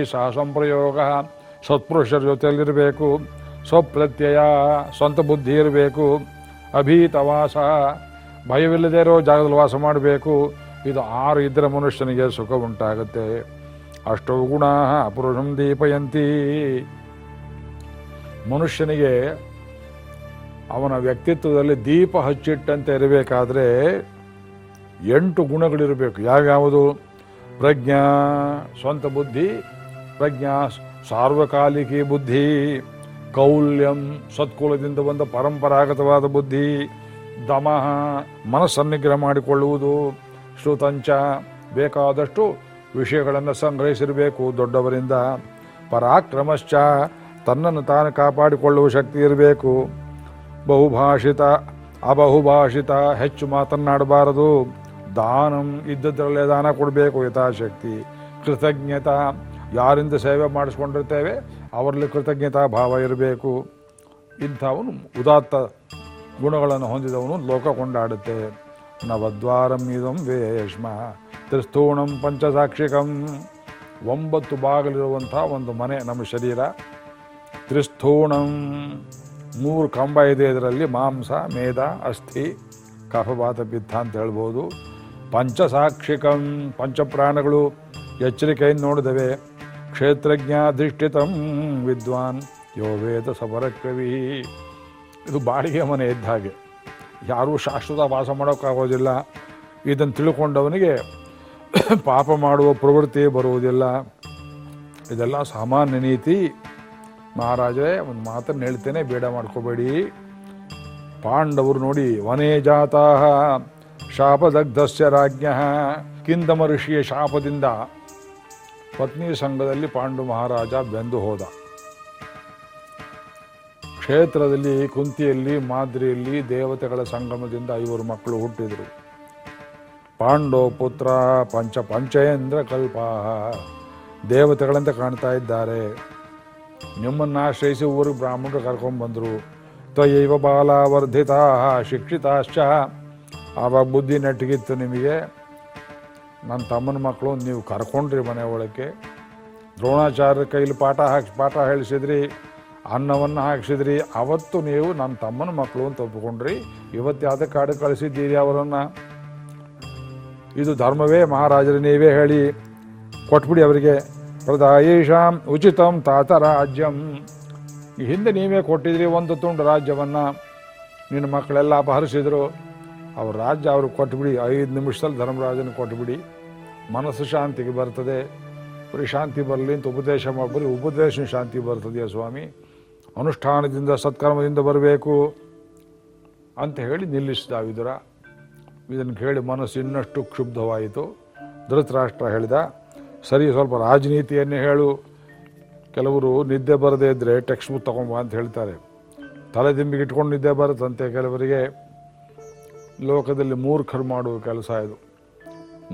ಸಹ ಸಂಪ್ರಯೋಗ ಸತ್ಪುರುಷರ ಜೊತೆಯಲ್ಲಿರಬೇಕು. ಸ್ವಪ್ರತ್ಯಯ ಸ್ವಂತ ಬುದ್ಧಿ ಇರಬೇಕು ಅಭೀತವಾಸ ಭಯವಿಲ್ಲದೆ ಇರೋ ಜಾಗದಲ್ಲಿ ವಾಸ ಮಾಡಬೇಕು. ಇದು ಆರು ಇದ್ದರೆ ಮನುಷ್ಯನಿಗೆ ಸುಖ ಉಂಟಾಗುತ್ತೆ. ಅಷ್ಟೋ ಗುಣ ಪುರುಷಂ ದೀಪಯಂತಿ. ಮನುಷ್ಯನಿಗೆ ಅವನ ವ್ಯಕ್ತಿತ್ವದಲ್ಲಿ ದೀಪ ಹಚ್ಚಿಟ್ಟಂತೆ ಇರಬೇಕಾದ್ರೆ ಎಂಟು ಗುಣಗಳಿರಬೇಕು. ಯಾವ್ಯಾವುದು? ಪ್ರಜ್ಞಾ, ಸ್ವಂತ ಬುದ್ಧಿ, ಪ್ರಜ್ಞಾ, ಸಾರ್ವಕಾಲಿಕಿ ಬುದ್ಧಿ, ಕೌಲ್ಯಂ, ಸತ್ಕುಲದಿಂದ ಬಂದ ಪರಂಪರಾಗತವಾದ ಬುದ್ಧಿ, ದಮಃ, ಮನಸ್ಸನ್ನಿಗ್ರಹ ಮಾಡಿಕೊಳ್ಳುವುದು ಶ್ರುತಂಚ ಬೇಕಾದಷ್ಟು ವಿಷಯಗಳನ್ನು ಸಂಗ್ರಹಿಸಿರಬೇಕು. ದೊಡ್ಡವರಿಂದ ಪರಾಕ್ರಮಶ್ಚ ತನ್ನನ್ನು ತಾನು ಕಾಪಾಡಿಕೊಳ್ಳುವ ಶಕ್ತಿ ಇರಬೇಕು. ಬಹುಭಾಷಿತ, ಅಬಹುಭಾಷಿತ, ಹೆಚ್ಚು ಮಾತನಾಡಬಾರದು ದಾನಂ ಇದ್ದದ್ರಲ್ಲೇ ದಾನ ಕೊಡಬೇಕು. ಯಥಾಶಕ್ತಿ, ಕೃತಜ್ಞತಾ. ಯಾರಿಂದ ಸೇವೆ ಮಾಡಿಸ್ಕೊಂಡಿರ್ತೇವೆ, ಅವರಲ್ಲಿ ಕೃತಜ್ಞತಾ ಭಾವ ಇರಬೇಕು. ಇಂಥವನು ಉದಾತ್ತ ಗುಣಗಳನ್ನು ಹೊಂದಿದವನು ಲೋಕ ಕೊಂಡಾಡುತ್ತೆ ನವದ್ವಾರಂ ಇದಂ ವೇಷ್ಮ ತ್ರಿಸ್ಥೂಣಂ ಪಂಚಸಾಕ್ಷಿಕಂ ಒಂಬತ್ತು ಬಾಗಿಲಿರುವಂಥ ಒಂದು ಮನೆ ನಮ್ಮ ಶರೀರ. ತ್ರಿಸ್ಥೂಣಂ ಮೂರು ಕಂಬ ಇದೆ ಇದರಲ್ಲಿ, ಮಾಂಸ ಮೇದ ಅಸ್ಥಿ, ಕಫಪಾತ, ಪಿತ್ತ ಅಂತ ಹೇಳ್ಬೋದು. ಪಂಚಸಾಕ್ಷಿಕಂ, ಪಂಚಪ್ರಾಣಗಳು ಎಚ್ಚರಿಕೆಯಿಂದ ನೋಡಿದವೆ. ಕ್ಷೇತ್ರಜ್ಞಾಧಿಷ್ಠಿತಂ ವಿದ್ವಾನ್, ಯೋ ವೇದ ಸಮರಕ್ರವಿ ಇದು ಬಾಡಿಗೆ ಮನೆ ಇದ್ದ ಹಾಗೆ. ಯಾರೂ ಶಾಶ್ವತ ವಾಸ ಮಾಡೋಕ್ಕಾಗೋದಿಲ್ಲ. ಇದನ್ನು ತಿಳ್ಕೊಂಡವನಿಗೆ ಪಾಪ ಮಾಡುವ ಪ್ರವೃತ್ತಿ ಬರುವುದಿಲ್ಲ. ಇದೆಲ್ಲ ಸಾಮಾನ್ಯ ನೀತಿ. ಮಹಾರಾಜರೇ, ಒಂದು ಮಾತನ್ನು ಹೇಳ್ತೇನೆ, ಬೇಡ ಮಾಡ್ಕೋಬೇಡಿ. ಪಾಂಡವರು ನೋಡಿ, ವನೇ ಜಾತಾ ಶಾಪದಗ್ಧಸ್ಯ ರಾಜ್ಞ. ಕಿಂದಮ ಋಷಿಯ ಶಾಪದಿಂದ ಪತ್ನಿ ಸಂಘದಲ್ಲಿ ಪಾಂಡು ಮಹಾರಾಜ ಬೆಂದು ಹೋದ. ಕ್ಷೇತ್ರದಲ್ಲಿ, ಕುಂತಿಯಲ್ಲಿ, ಮಾದ್ರಿಯಲ್ಲಿ ದೇವತೆಗಳ ಸಂಗಮದಿಂದ ಐವರು ಮಕ್ಕಳು ಹುಟ್ಟಿದರು. ಪಾಂಡೋ ಪುತ್ರ ಪಂಚ ಪಂಚೇಂದ್ರ ಕಲ್ಪ ದೇವತೆಗಳಂತೆ ಕಾಣ್ತಾ ಇದ್ದಾರೆ. ನಿಮ್ಮನ್ನು ಆಶ್ರಯಿಸಿ ಊರಿಗೆ ಬ್ರಾಹ್ಮಣರು ಕರ್ಕೊಂಡ್ಬಂದರು ತ್ವಯೈವ ಬಾಲಾವರ್ಧಿತಾ ಶಿಕ್ಷಿತಾಶ್ಚ. ಆವಾಗ ಬುದ್ಧಿ ನೆಟ್ಟಿಗಿತ್ತು ನಿಮಗೆ. ನನ್ನ ತಮ್ಮನ ಮಕ್ಕಳು ನೀವು ಕರ್ಕೊಂಡ್ರಿ ಮನೆ ಒಳಕ್ಕೆ. ದ್ರೋಣಾಚಾರ್ಯ ಕೈಲಿ ಪಾಠ ಹಾಕಿ ಪಾಠ ಹೇಳಿಸಿದ್ರಿ. ಅನ್ನವನ್ನು ಹಾಕಿಸಿದ್ರಿ, ಅವತ್ತು ನೀವು ನನ್ನ ತಮ್ಮನ ಮಕ್ಕಳು ಅಂತ ಒಪ್ಪಿಕೊಂಡ್ರಿ. ಇವತ್ತು ಯಾವುದೇ ಕಾಡು ಕಳಿಸಿದ್ದೀರಿ ಅವರನ್ನು? ಇದು ಧರ್ಮವೇ ಮಹಾರಾಜರು, ನೀವೇ ಹೇಳಿ. ಕೊಟ್ಬಿಡಿ ಅವರಿಗೆ. ಪ್ರದಾಯೇಷಾಂ ಉಚಿತಂ ತಾತ ರಾಜ್ಯಂ. ಹಿಂದೆ ನೀವೇ ಕೊಟ್ಟಿದ್ರಿ ಒಂದು ತುಂಡು ರಾಜ್ಯವನ್ನು. ನಿನ್ನ ಮಕ್ಕಳೆಲ್ಲ ಅಪಹರಿಸಿದ್ರು. ಅವ್ರ ರಾಜ್ಯ ಅವ್ರಿಗೆ ಕೊಟ್ಬಿಡಿ, ಐದು ನಿಮಿಷದಲ್ಲಿ ಧರ್ಮರಾಜನ ಕೊಟ್ಬಿಡಿ. ಮನಸ್ಸು ಶಾಂತಿಗೆ ಬರ್ತದೆ. ಬರೀ ಶಾಂತಿ ಬರಲಿ ಅಂತ ಉಪದೇಶ ಮಾಡಿ ಉಪದೇಶ ಶಾಂತಿ ಬರ್ತದೆಯಾ ಸ್ವಾಮಿ? ಅನುಷ್ಠಾನದಿಂದ ಸತ್ಕರ್ಮದಿಂದ ಬರಬೇಕು ಅಂತ ಹೇಳಿ ನಿಲ್ಲಿಸಿದ ವಿದುರ. ಇದನ್ನು ಕೇಳಿ ಮನಸ್ಸು ಇನ್ನಷ್ಟು ಕ್ಷುಬ್ಧವಾಯಿತು. ಧೃತರಾಷ್ಟ್ರ ಹೇಳಿದ, ಸರಿ, ಸ್ವಲ್ಪ ರಾಜನೀತಿಯನ್ನೇ ಹೇಳು. ಕೆಲವರು ನಿದ್ದೆ ಬರದೇ ಇದ್ದರೆ ಟೆಕ್ಸ್ಟ್ ಬುಕ್ ತೊಗೊಂಬ ಅಂತ ಹೇಳ್ತಾರೆ. ತಲೆ ದಿಂಬಿಗೆ ಇಟ್ಕೊಂಡು ನಿದ್ದೆ ಬರುತ್ತಂತೆ ಕೆಲವರಿಗೆ. ಲೋಕದಲ್ಲಿ ಮೂರ್ಖರು ಮಾಡುವ ಕೆಲಸ ಇದು.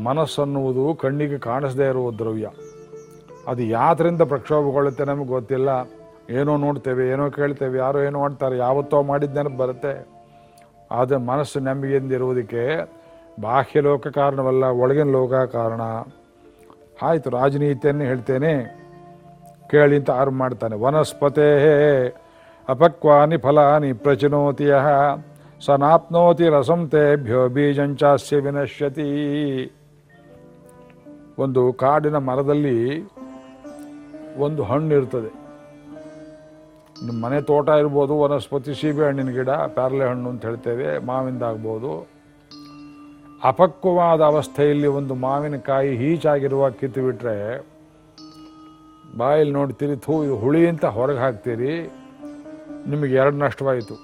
ಮನಸ್ಸನ್ನುವುದು ಕಣ್ಣಿಗೆ ಕಾಣಿಸದೇ ಇರುವ ದ್ರವ್ಯ. ಅದು ಯಾತ್ರಿಂದ ಪ್ರಕ್ಷೋಭಗೊಳ್ಳುತ್ತೆ ನಮಗೆ ಗೊತ್ತಿಲ್ಲ. ಏನೋ ನೋಡ್ತೇವೆ, ಏನೋ ಕೇಳ್ತೇವೆ, ಯಾರೋ ಏನೋ ಮಾಡ್ತಾರೆ ಯಾವತ್ತೋ ಮಾಡಿದ ನೆನಪು ಬರುತ್ತೆ. ಆದರೆ ಮನಸ್ಸು ನೆಮ್ಮದಿಯಿಂದಿರುವುದಕ್ಕೆ ಬಾಹ್ಯ ಲೋಕ ಕಾರಣವಲ್ಲ, ಒಳಗಿನ ಲೋಕ ಕಾರಣ. ಆಯಿತು, ರಾಜನೀತಿಯನ್ನು ಹೇಳ್ತೇನೆ. ಕೇಳಿ ಅಂತ ಆರು ಮಾಡ್ತಾನೆ. ವನಸ್ಪತೆ ಅಪಕ್ವಾನಿ ಫಲಾನಿ ಪ್ರಚಿನೋತಿಯ ಸನಾಪ್ನೋತಿ ರಸಂ ತೇಭ್ಯೋ ಬೀಜಂಚಾಸ್ಯ ವಿನಶ್ಯತಿ. ಒಂದು ಕಾಡಿನ ಮರದಲ್ಲಿ ಒಂದು ಹಣ್ಣು ಇರ್ತದೆ. ನಿಮ್ಮ ಮನೆ ತೋಟ ಇರ್ಬೋದು, ವನಸ್ಪತಿ, ಸೀಬೆ ಹಣ್ಣಿನ ಗಿಡ ಪ್ಯಾರಲೆ ಹಣ್ಣು ಅಂತ ಹೇಳ್ತೇವೆ, ಮಾವಿಂದ ಆಗ್ಬೋದು. ಅಪಕ್ವವಾದ ಅವಸ್ಥೆಯಲ್ಲಿ ಒಂದು ಮಾವಿನಕಾಯಿ ಹೀಚಾಗಿರುವ ಕಿತ್ತು ಬಿಟ್ಟರೆ ಬಾಯಲ್ಲಿ ನೋಡ್ತೀರಿ ಥೂ, ಇದು ಹುಳಿ ಅಂತ ಹೊರಗೆ ಹಾಕ್ತೀರಿ, ನಿಮಗೆ ಎರಡು ನಷ್ಟವಾಯಿತು.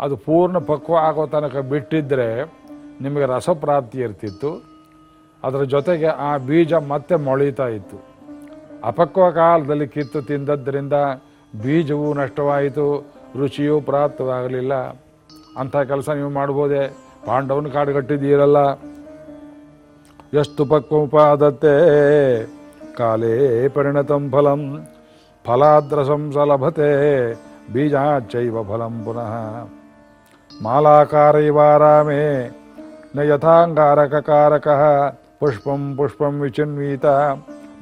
ಅದು ಪೂರ್ಣ ಪಕ್ವ ಆಗೋ ತನಕ ಬಿಟ್ಟಿದ್ದರೆ ನಿಮಗೆ ರಸಪ್ರಾಪ್ತಿ ಇರ್ತಿತ್ತು. ಅದರ ಜೊತೆಗೆ ಆ ಬೀಜ ಮತ್ತೆ ಮೊಳೀತಾ ಇತ್ತು. ಅಪಕ್ವ ಕಾಲದಲ್ಲಿ ಕಿತ್ತು ತಿಂದದ್ದರಿಂದ ಬೀಜವೂ ನಷ್ಟವಾಯಿತು, ರುಚಿಯೂ ಪ್ರಾಪ್ತವಾಗಲಿಲ್ಲ. ಅಂಥ ಕೆಲಸ ನೀವು ಮಾಡ್ಬೋದೆ? ಪಾಂಡವನ ಕಾಡುಗಟ್ಟಿದ್ದೀರಲ್ಲ ಎಷ್ಟು ಪಕ್ವೋಪಾದತೆ ಕಾಲೇ ಪರಿಣತಂ ಫಲಂ, ಫಲಾದ್ರಸಂ ಸಲಭತೆ ಬೀಜಾಚೈವ ಫಲಂ ಪುನಃ. ಮಾಲಾಕಾರ ಇವಾರಾಮೇ ನ ಯಥಾಂಗಾರಕಕಾರಕ ಪುಷ್ಪಂ ಪುಷ್ಪಂ ವಿಚಿನ್ವೀತ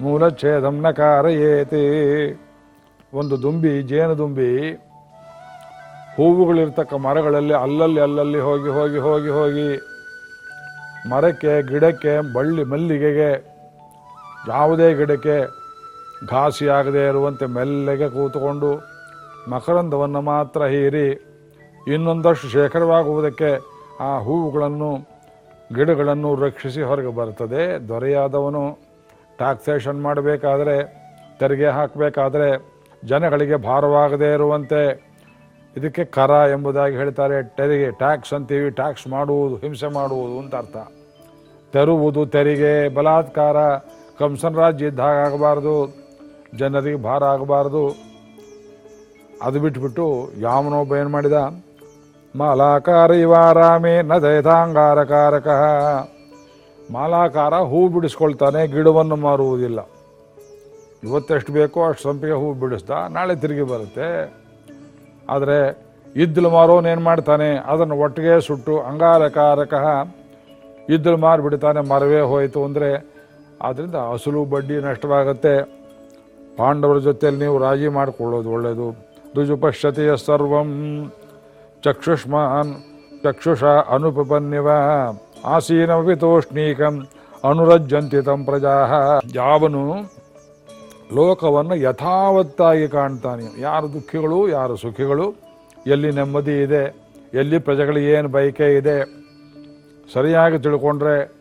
ಮೂಲಚ್ಛೇದಂ ನ ಕಾರಯೇತಿ. ಒಂದು ದುಂಬಿ ಜೇನುದುಂಬಿ ಹೂವುಗಳಿರ್ತಕ್ಕ ಮರಗಳಲ್ಲಿ ಅಲ್ಲಲ್ಲಿ ಅಲ್ಲಲ್ಲಿ ಹೋಗಿ ಹೋಗಿ ಹೋಗಿ ಹೋಗಿ ಮರಕ್ಕೆ, ಗಿಡಕ್ಕೆ, ಬಳ್ಳಿ ಮಲ್ಲಿಗೆಗೆ ಯಾವುದೇ ಗಿಡಕ್ಕೆ ಘಾಸಿಯಾಗದೇ ಇರುವಂತೆ ಮೆಲ್ಲಗೆ ಕೂತುಕೊಂಡು ಮಕರಂದವನ್ನು ಮಾತ್ರ ಹೀರಿ ಇನ್ನೊಂದಷ್ಟು ಶೇಖರವಾಗುವುದಕ್ಕೆ ಆ ಹೂವುಗಳನ್ನು, ಗಿಡಗಳನ್ನು ರಕ್ಷಿಸಿ ಹೊರಗೆ ಬರ್ತದೆ ದೊರೆಯಾದವನು ಟ್ಯಾಕ್ಸೇಷನ್ ಮಾಡಬೇಕಾದರೆ ತೆರಿಗೆ ಹಾಕಬೇಕಾದ್ರೆ ಜನಗಳಿಗೆ ಭಾರವಾಗದೇ ಇರುವಂತೆ ಇದಕ್ಕೆ ಕರ ಎಂಬುದಾಗಿ ಹೇಳ್ತಾರೆ. ತೆರಿಗೆ, ಟ್ಯಾಕ್ಸ್ ಅಂತೀವಿ, ಟ್ಯಾಕ್ಸ್ ಮಾಡುವುದು, ಹಿಂಸೆ ಮಾಡುವುದು ಅಂತ ಅರ್ಥ. ತೆರುವುದು ತೆರಿಗೆ, ಬಲಾತ್ಕಾರ ಕಂಸನ್ ರಾಜ್ಯ ಇದ್ದ ಹಾಗೆ ಆಗಬಾರ್ದು, ಜನರಿಗೆ ಭಾರ ಆಗಬಾರ್ದು. ಅದು ಬಿಟ್ಬಿಟ್ಟು ಯಾವನೊಬ್ಬ ಏನು ಮಾಡಿದ? ಮಾಲಾಕಾರ ಇವಾರಾಮೇ ನ ದೈತಾಂಗಾರಕಾರಕ ಮಾಲಾಕಾರ ಹೂ ಬಿಡಿಸ್ಕೊಳ್ತಾನೆ, ಗಿಡವನ್ನು ಮಾರುವುದಿಲ್ಲ. ಇವತ್ತೆಷ್ಟು ಬೇಕೋ ಅಷ್ಟು ಸಂಪಿಗೆ ಹೂ ಬಿಡಿಸ್ತಾ ನಾಳೆ ತಿರುಗಿ ಬರುತ್ತೆ. ಆದರೆ ಇದ್ದಲು ಮಾರೋನೇನು ಮಾಡ್ತಾನೆ? ಅದನ್ನು ಒಟ್ಟಿಗೆ ಸುಟ್ಟು ಅಂಗಾರಕಾರಕ ಇದ್ದಲು ಮಾರಿಬಿಡ್ತಾನೆ ಮರವೇ ಹೋಯಿತು ಅಂದರೆ. ಆದ್ದರಿಂದ ಅಸಲು ಬಡ್ಡಿ ನಷ್ಟವಾಗುತ್ತೆ. ಪಾಂಡವರ ಜೊತೆಯಲ್ಲಿ ನೀವು ರಾಜಿ ಮಾಡಿಕೊಳ್ಳೋದು ಒಳ್ಳೆಯದು ದುಜುಪಶ್ಯತೆಯ ಸರ್ವಂ ಚಕ್ಷುಷ್ಮಾನ್ ಚಕ್ಷುಷ ಅನುಪನ್ಯವ ಆಸೀನವಿತೋಷ್ಣೀಕಂ ಅನುರಜ್ಜಂತಿ ತಂ ಪ್ರಜಾ. ಯಾವನು ಲೋಕವನ್ನು ಯಥಾವತ್ತಾಗಿ ಕಾಣ್ತಾನೆ. ಯಾರು ದುಃಖಿಗಳು, ಯಾರು ಸುಖಿಗಳು? ಎಲ್ಲಿ ನೆಮ್ಮದಿ ಇದೆ, ಎಲ್ಲಿ ಪ್ರಜೆಗಳಿಗೆ ಏನು ಬಯಕೆ ಇದೆ? ಸರಿಯಾಗಿ ತಿಳ್ಕೊಂಡ್ರೆ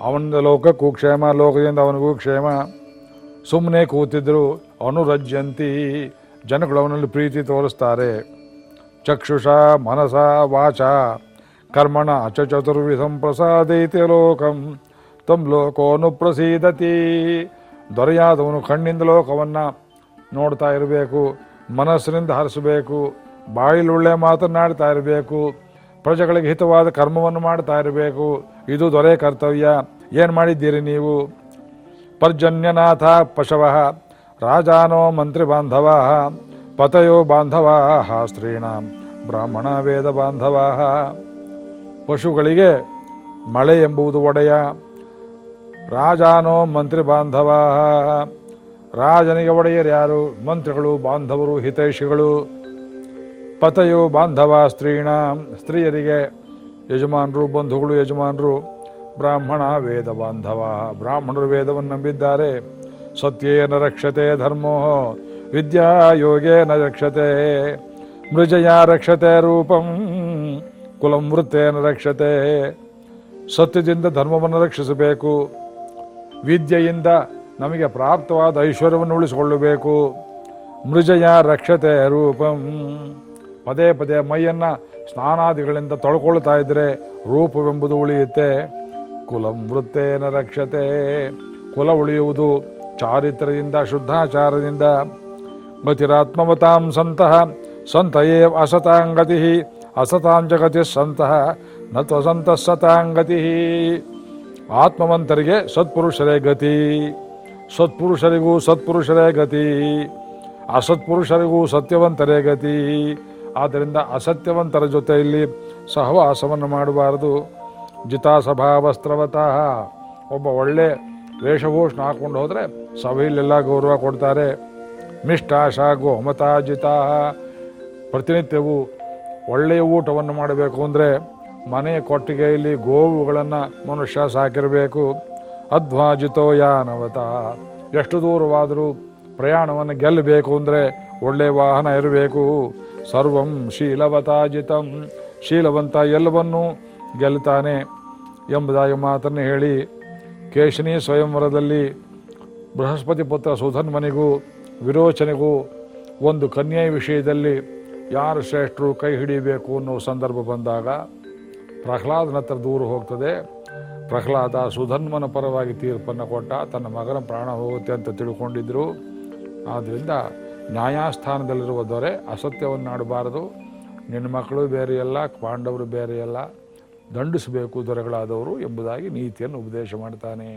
ಅವನ ಲೋಕಕ್ಕೂ ಕ್ಷೇಮ, ಲೋಕದಿಂದ ಅವನಿಗೂ ಕ್ಷೇಮ. ಸುಮ್ಮನೆ ಕೂತಿದ್ರು ಅನುರಜ್ಯಂತಿ. ಜನಗಳು ಅವನಲ್ಲಿ ಪ್ರೀತಿ ತೋರಿಸ್ತಾರೆ. ಚಕ್ಷುಷ, ಮನಸ, ವಾಚ, ಕರ್ಮಣ ಅಚ ಪ್ರಸಾದೈತೆ ಲೋಕಂ. ತಂ ಲೋಕೋನು ಪ್ರಸೀದತಿ ದೊರೆಯಾದವನು ಕಣ್ಣಿಂದ ಲೋಕವನ್ನು ನೋಡ್ತಾ ಇರಬೇಕು, ಮನಸ್ಸಿನಿಂದ ಹರಿಸಬೇಕು ಬಾಯಿಲುಳ್ಳೆ ಮಾತನಾಡ್ತಾ ಇರಬೇಕು, ಪ್ರಜೆಗಳಿಗೆ ಹಿತವಾದ ಕರ್ಮವನ್ನು ಮಾಡ್ತಾ ಇರಬೇಕು. ಇದು ದೊರೆ ಕರ್ತವ್ಯ. ಏನು ಮಾಡಿದ್ದೀರಿ ನೀವು? ಪರ್ಜನ್ಯನಾಥ ಪಶವ, ರಾಜಾನೋ ಮಂತ್ರಿ ಬಾಂಧವ, ಪತಯೋ ಬಾಂಧವ, ಸ್ತ್ರೀಣಾಂ ಬ್ರಾಹ್ಮಣ ವೇದ ಬಾಂಧವ. ಪಶುಗಳಿಗೆ ಮಳೆ ಎಂಬುದು ಒಡೆಯ. ರಾಜಾನೋ ಮಂತ್ರಿ ಬಾಂಧವ. ರಾಜನಿಗೆ ಒಡೆಯರು ಯಾರು? ಮಂತ್ರಿಗಳು, ಬಾಂಧವರು, ಹಿತೈಷಿಗಳು. ಪತಯೋ ಬಾಂಧವ, ಸ್ತ್ರೀಣ, ಸ್ತ್ರೀಯರಿಗೆ ಯಜಮಾನರು, ಬಂಧುಗಳು, ಯಜಮಾನರು. ಬ್ರಾಹ್ಮಣ, ವೇದ ಬಾಂಧವ. ಬ್ರಾಹ್ಮಣರು ವೇದವನ್ನು ನಂಬಿದ್ದಾರೆ. ಸತ್ಯೇನ ರಕ್ಷತೆ ಧರ್ಮೋ, ವಿದ್ಯಾ ಯೋಗೇನ ರಕ್ಷತೆ, ಮೃಜಯ ರಕ್ಷತೆ ರೂಪಂ, ಕುಲಂ ವೃತ್ತೇನ ರಕ್ಷತೆ. ಸತ್ಯದಿಂದ ಧರ್ಮವನ್ನು ರಕ್ಷಿಸಬೇಕು. ವಿದ್ಯೆಯಿಂದ ನಮಗೆ ಪ್ರಾಪ್ತವಾದ ಐಶ್ವರ್ಯವನ್ನು ಉಳಿಸಿಕೊಳ್ಳಬೇಕು. ಮೃಜಯ ರಕ್ಷತೆ ರೂಪಂ. ಪದೇ ಪದೇ ಮೈಯನ್ನು ಸ್ನಾನಾದಿಗಳಿಂದ ತೊಳ್ಕೊಳ್ತಾ ಇದ್ರೆ ರೂಪವೆಂಬುದು ಉಳಿಯುತ್ತೆ. ಕುಲಂ ವೃತ್ತೇನ ರಕ್ಷತೆ. ಕುಲ ಉಳಿಯುವುದು ಚಾರಿತ್ರ್ಯದಿಂದ, ಶುದ್ಧಾಚಾರದಿಂದ. ಗತಿರಾತ್ಮವತಾಂ ಸಂತಃ. ಸಂತ ಏವ ಅಸತಾಂಗತಿ. ಅಸತಾಂ ಸಂತಃ ಸಂತಹ ನ ತ್ವಸಂತ ಸತಾಂಗತಿ. ಆತ್ಮವಂತರಿಗೆ ಸತ್ಪುರುಷರೇ ಗತಿ. ಸತ್ಪುರುಷರಿಗೂ ಸತ್ಪುರುಷರೇ ಗತಿ. ಅಸತ್ಪುರುಷರಿಗೂ ಸತ್ಯವಂತರೇ ಗತಿ. ಆದ್ದರಿಂದ ಅಸತ್ಯವಂತರ ಜೊತೆಯಲ್ಲಿ ಸಹವಾಸವನ್ನು ಮಾಡಬಾರದು. ಜಿತಾಸಭಾವಸ್ತ್ರವತಃ ಒಬ್ಬ ಒಳ್ಳೆ ವೇಷಭೂಷಣ ಹಾಕೊಂಡು ಹೋದರೆ ಸಭೆಯಲ್ಲೆಲ್ಲ ಗೌರವ ಕೊಡ್ತಾರೆ. ಮಿಷ್ಟಾಶ ಗೋಮತಾಜಿತ. ಪ್ರತಿನಿತ್ಯವೂ ಒಳ್ಳೆಯ ಊಟವನ್ನು ಮಾಡಬೇಕು ಅಂದರೆ ಮನೆಯ ಕೊಟ್ಟಿಗೆಯಲ್ಲಿ ಗೋವುಗಳನ್ನು ಮನುಷ್ಯ ಸಾಕಿರಬೇಕು. ಅಧ್ವಾಜಿತೋ ಯಾನವತ. ಎಷ್ಟು ದೂರವಾದರೂ ಪ್ರಯಾಣವನ್ನು ಗೆಲ್ಲಬೇಕು ಅಂದರೆ ಒಳ್ಳೆಯ ವಾಹನ ಇರಬೇಕು. ಸರ್ವಂ ಶೀಲವತಾಜಿತಂ. ಶೀಲವಂತ ಎಲ್ಲವನ್ನೂ ಗೆಲ್ತಾನೆ ಎಂಬುದಾಗಿ ಮಾತನ್ನು ಹೇಳಿ ಕೇಶಿನಿ ಸ್ವಯಂವರದಲ್ಲಿ ಬೃಹಸ್ಪತಿ ಪುತ್ರ ಸುಧನ್ಮನಿಗೂ ವಿರೋಚನೆಗೂ ಒಂದು ಕನ್ಯೆಯ ವಿಷಯದಲ್ಲಿ ಯಾರು ಶ್ರೇಷ್ಠರು ಕೈ ಹಿಡಿಯಬೇಕು ಅನ್ನೋ ಸಂದರ್ಭ ಬಂದಾಗ ಪ್ರಹ್ಲಾದನ ಹತ್ರ ದೂರ ಹೋಗ್ತದೆ. ಪ್ರಹ್ಲಾದ ಸುಧನ್ಮನ ಪರವಾಗಿ ತೀರ್ಪನ್ನು ಕೊಟ್ಟ ತನ್ನ ಮಗನ ಪ್ರಾಣ ಹೋಗುತ್ತೆ ಅಂತ ತಿಳ್ಕೊಂಡಿದ್ರು. ಆದ್ದರಿಂದ ನ್ಯಾಯಸ್ಥಾನದಲ್ಲಿರುವ ದೊರೆ ಅಸತ್ಯವನ್ನಾಡಬಾರದು ನಿನ್ನ ಮಕ್ಕಳು ಬೇರೆಯಲ್ಲ, ಪಾಂಡವರು ಬೇರೆಯಲ್ಲ, ದಂಡಿಸಬೇಕು ದೊರೆಗಳಾದವರು ಎಂಬುದಾಗಿ ನೀತಿಯನ್ನು ಉಪದೇಶ ಮಾಡ್ತಾನೆ.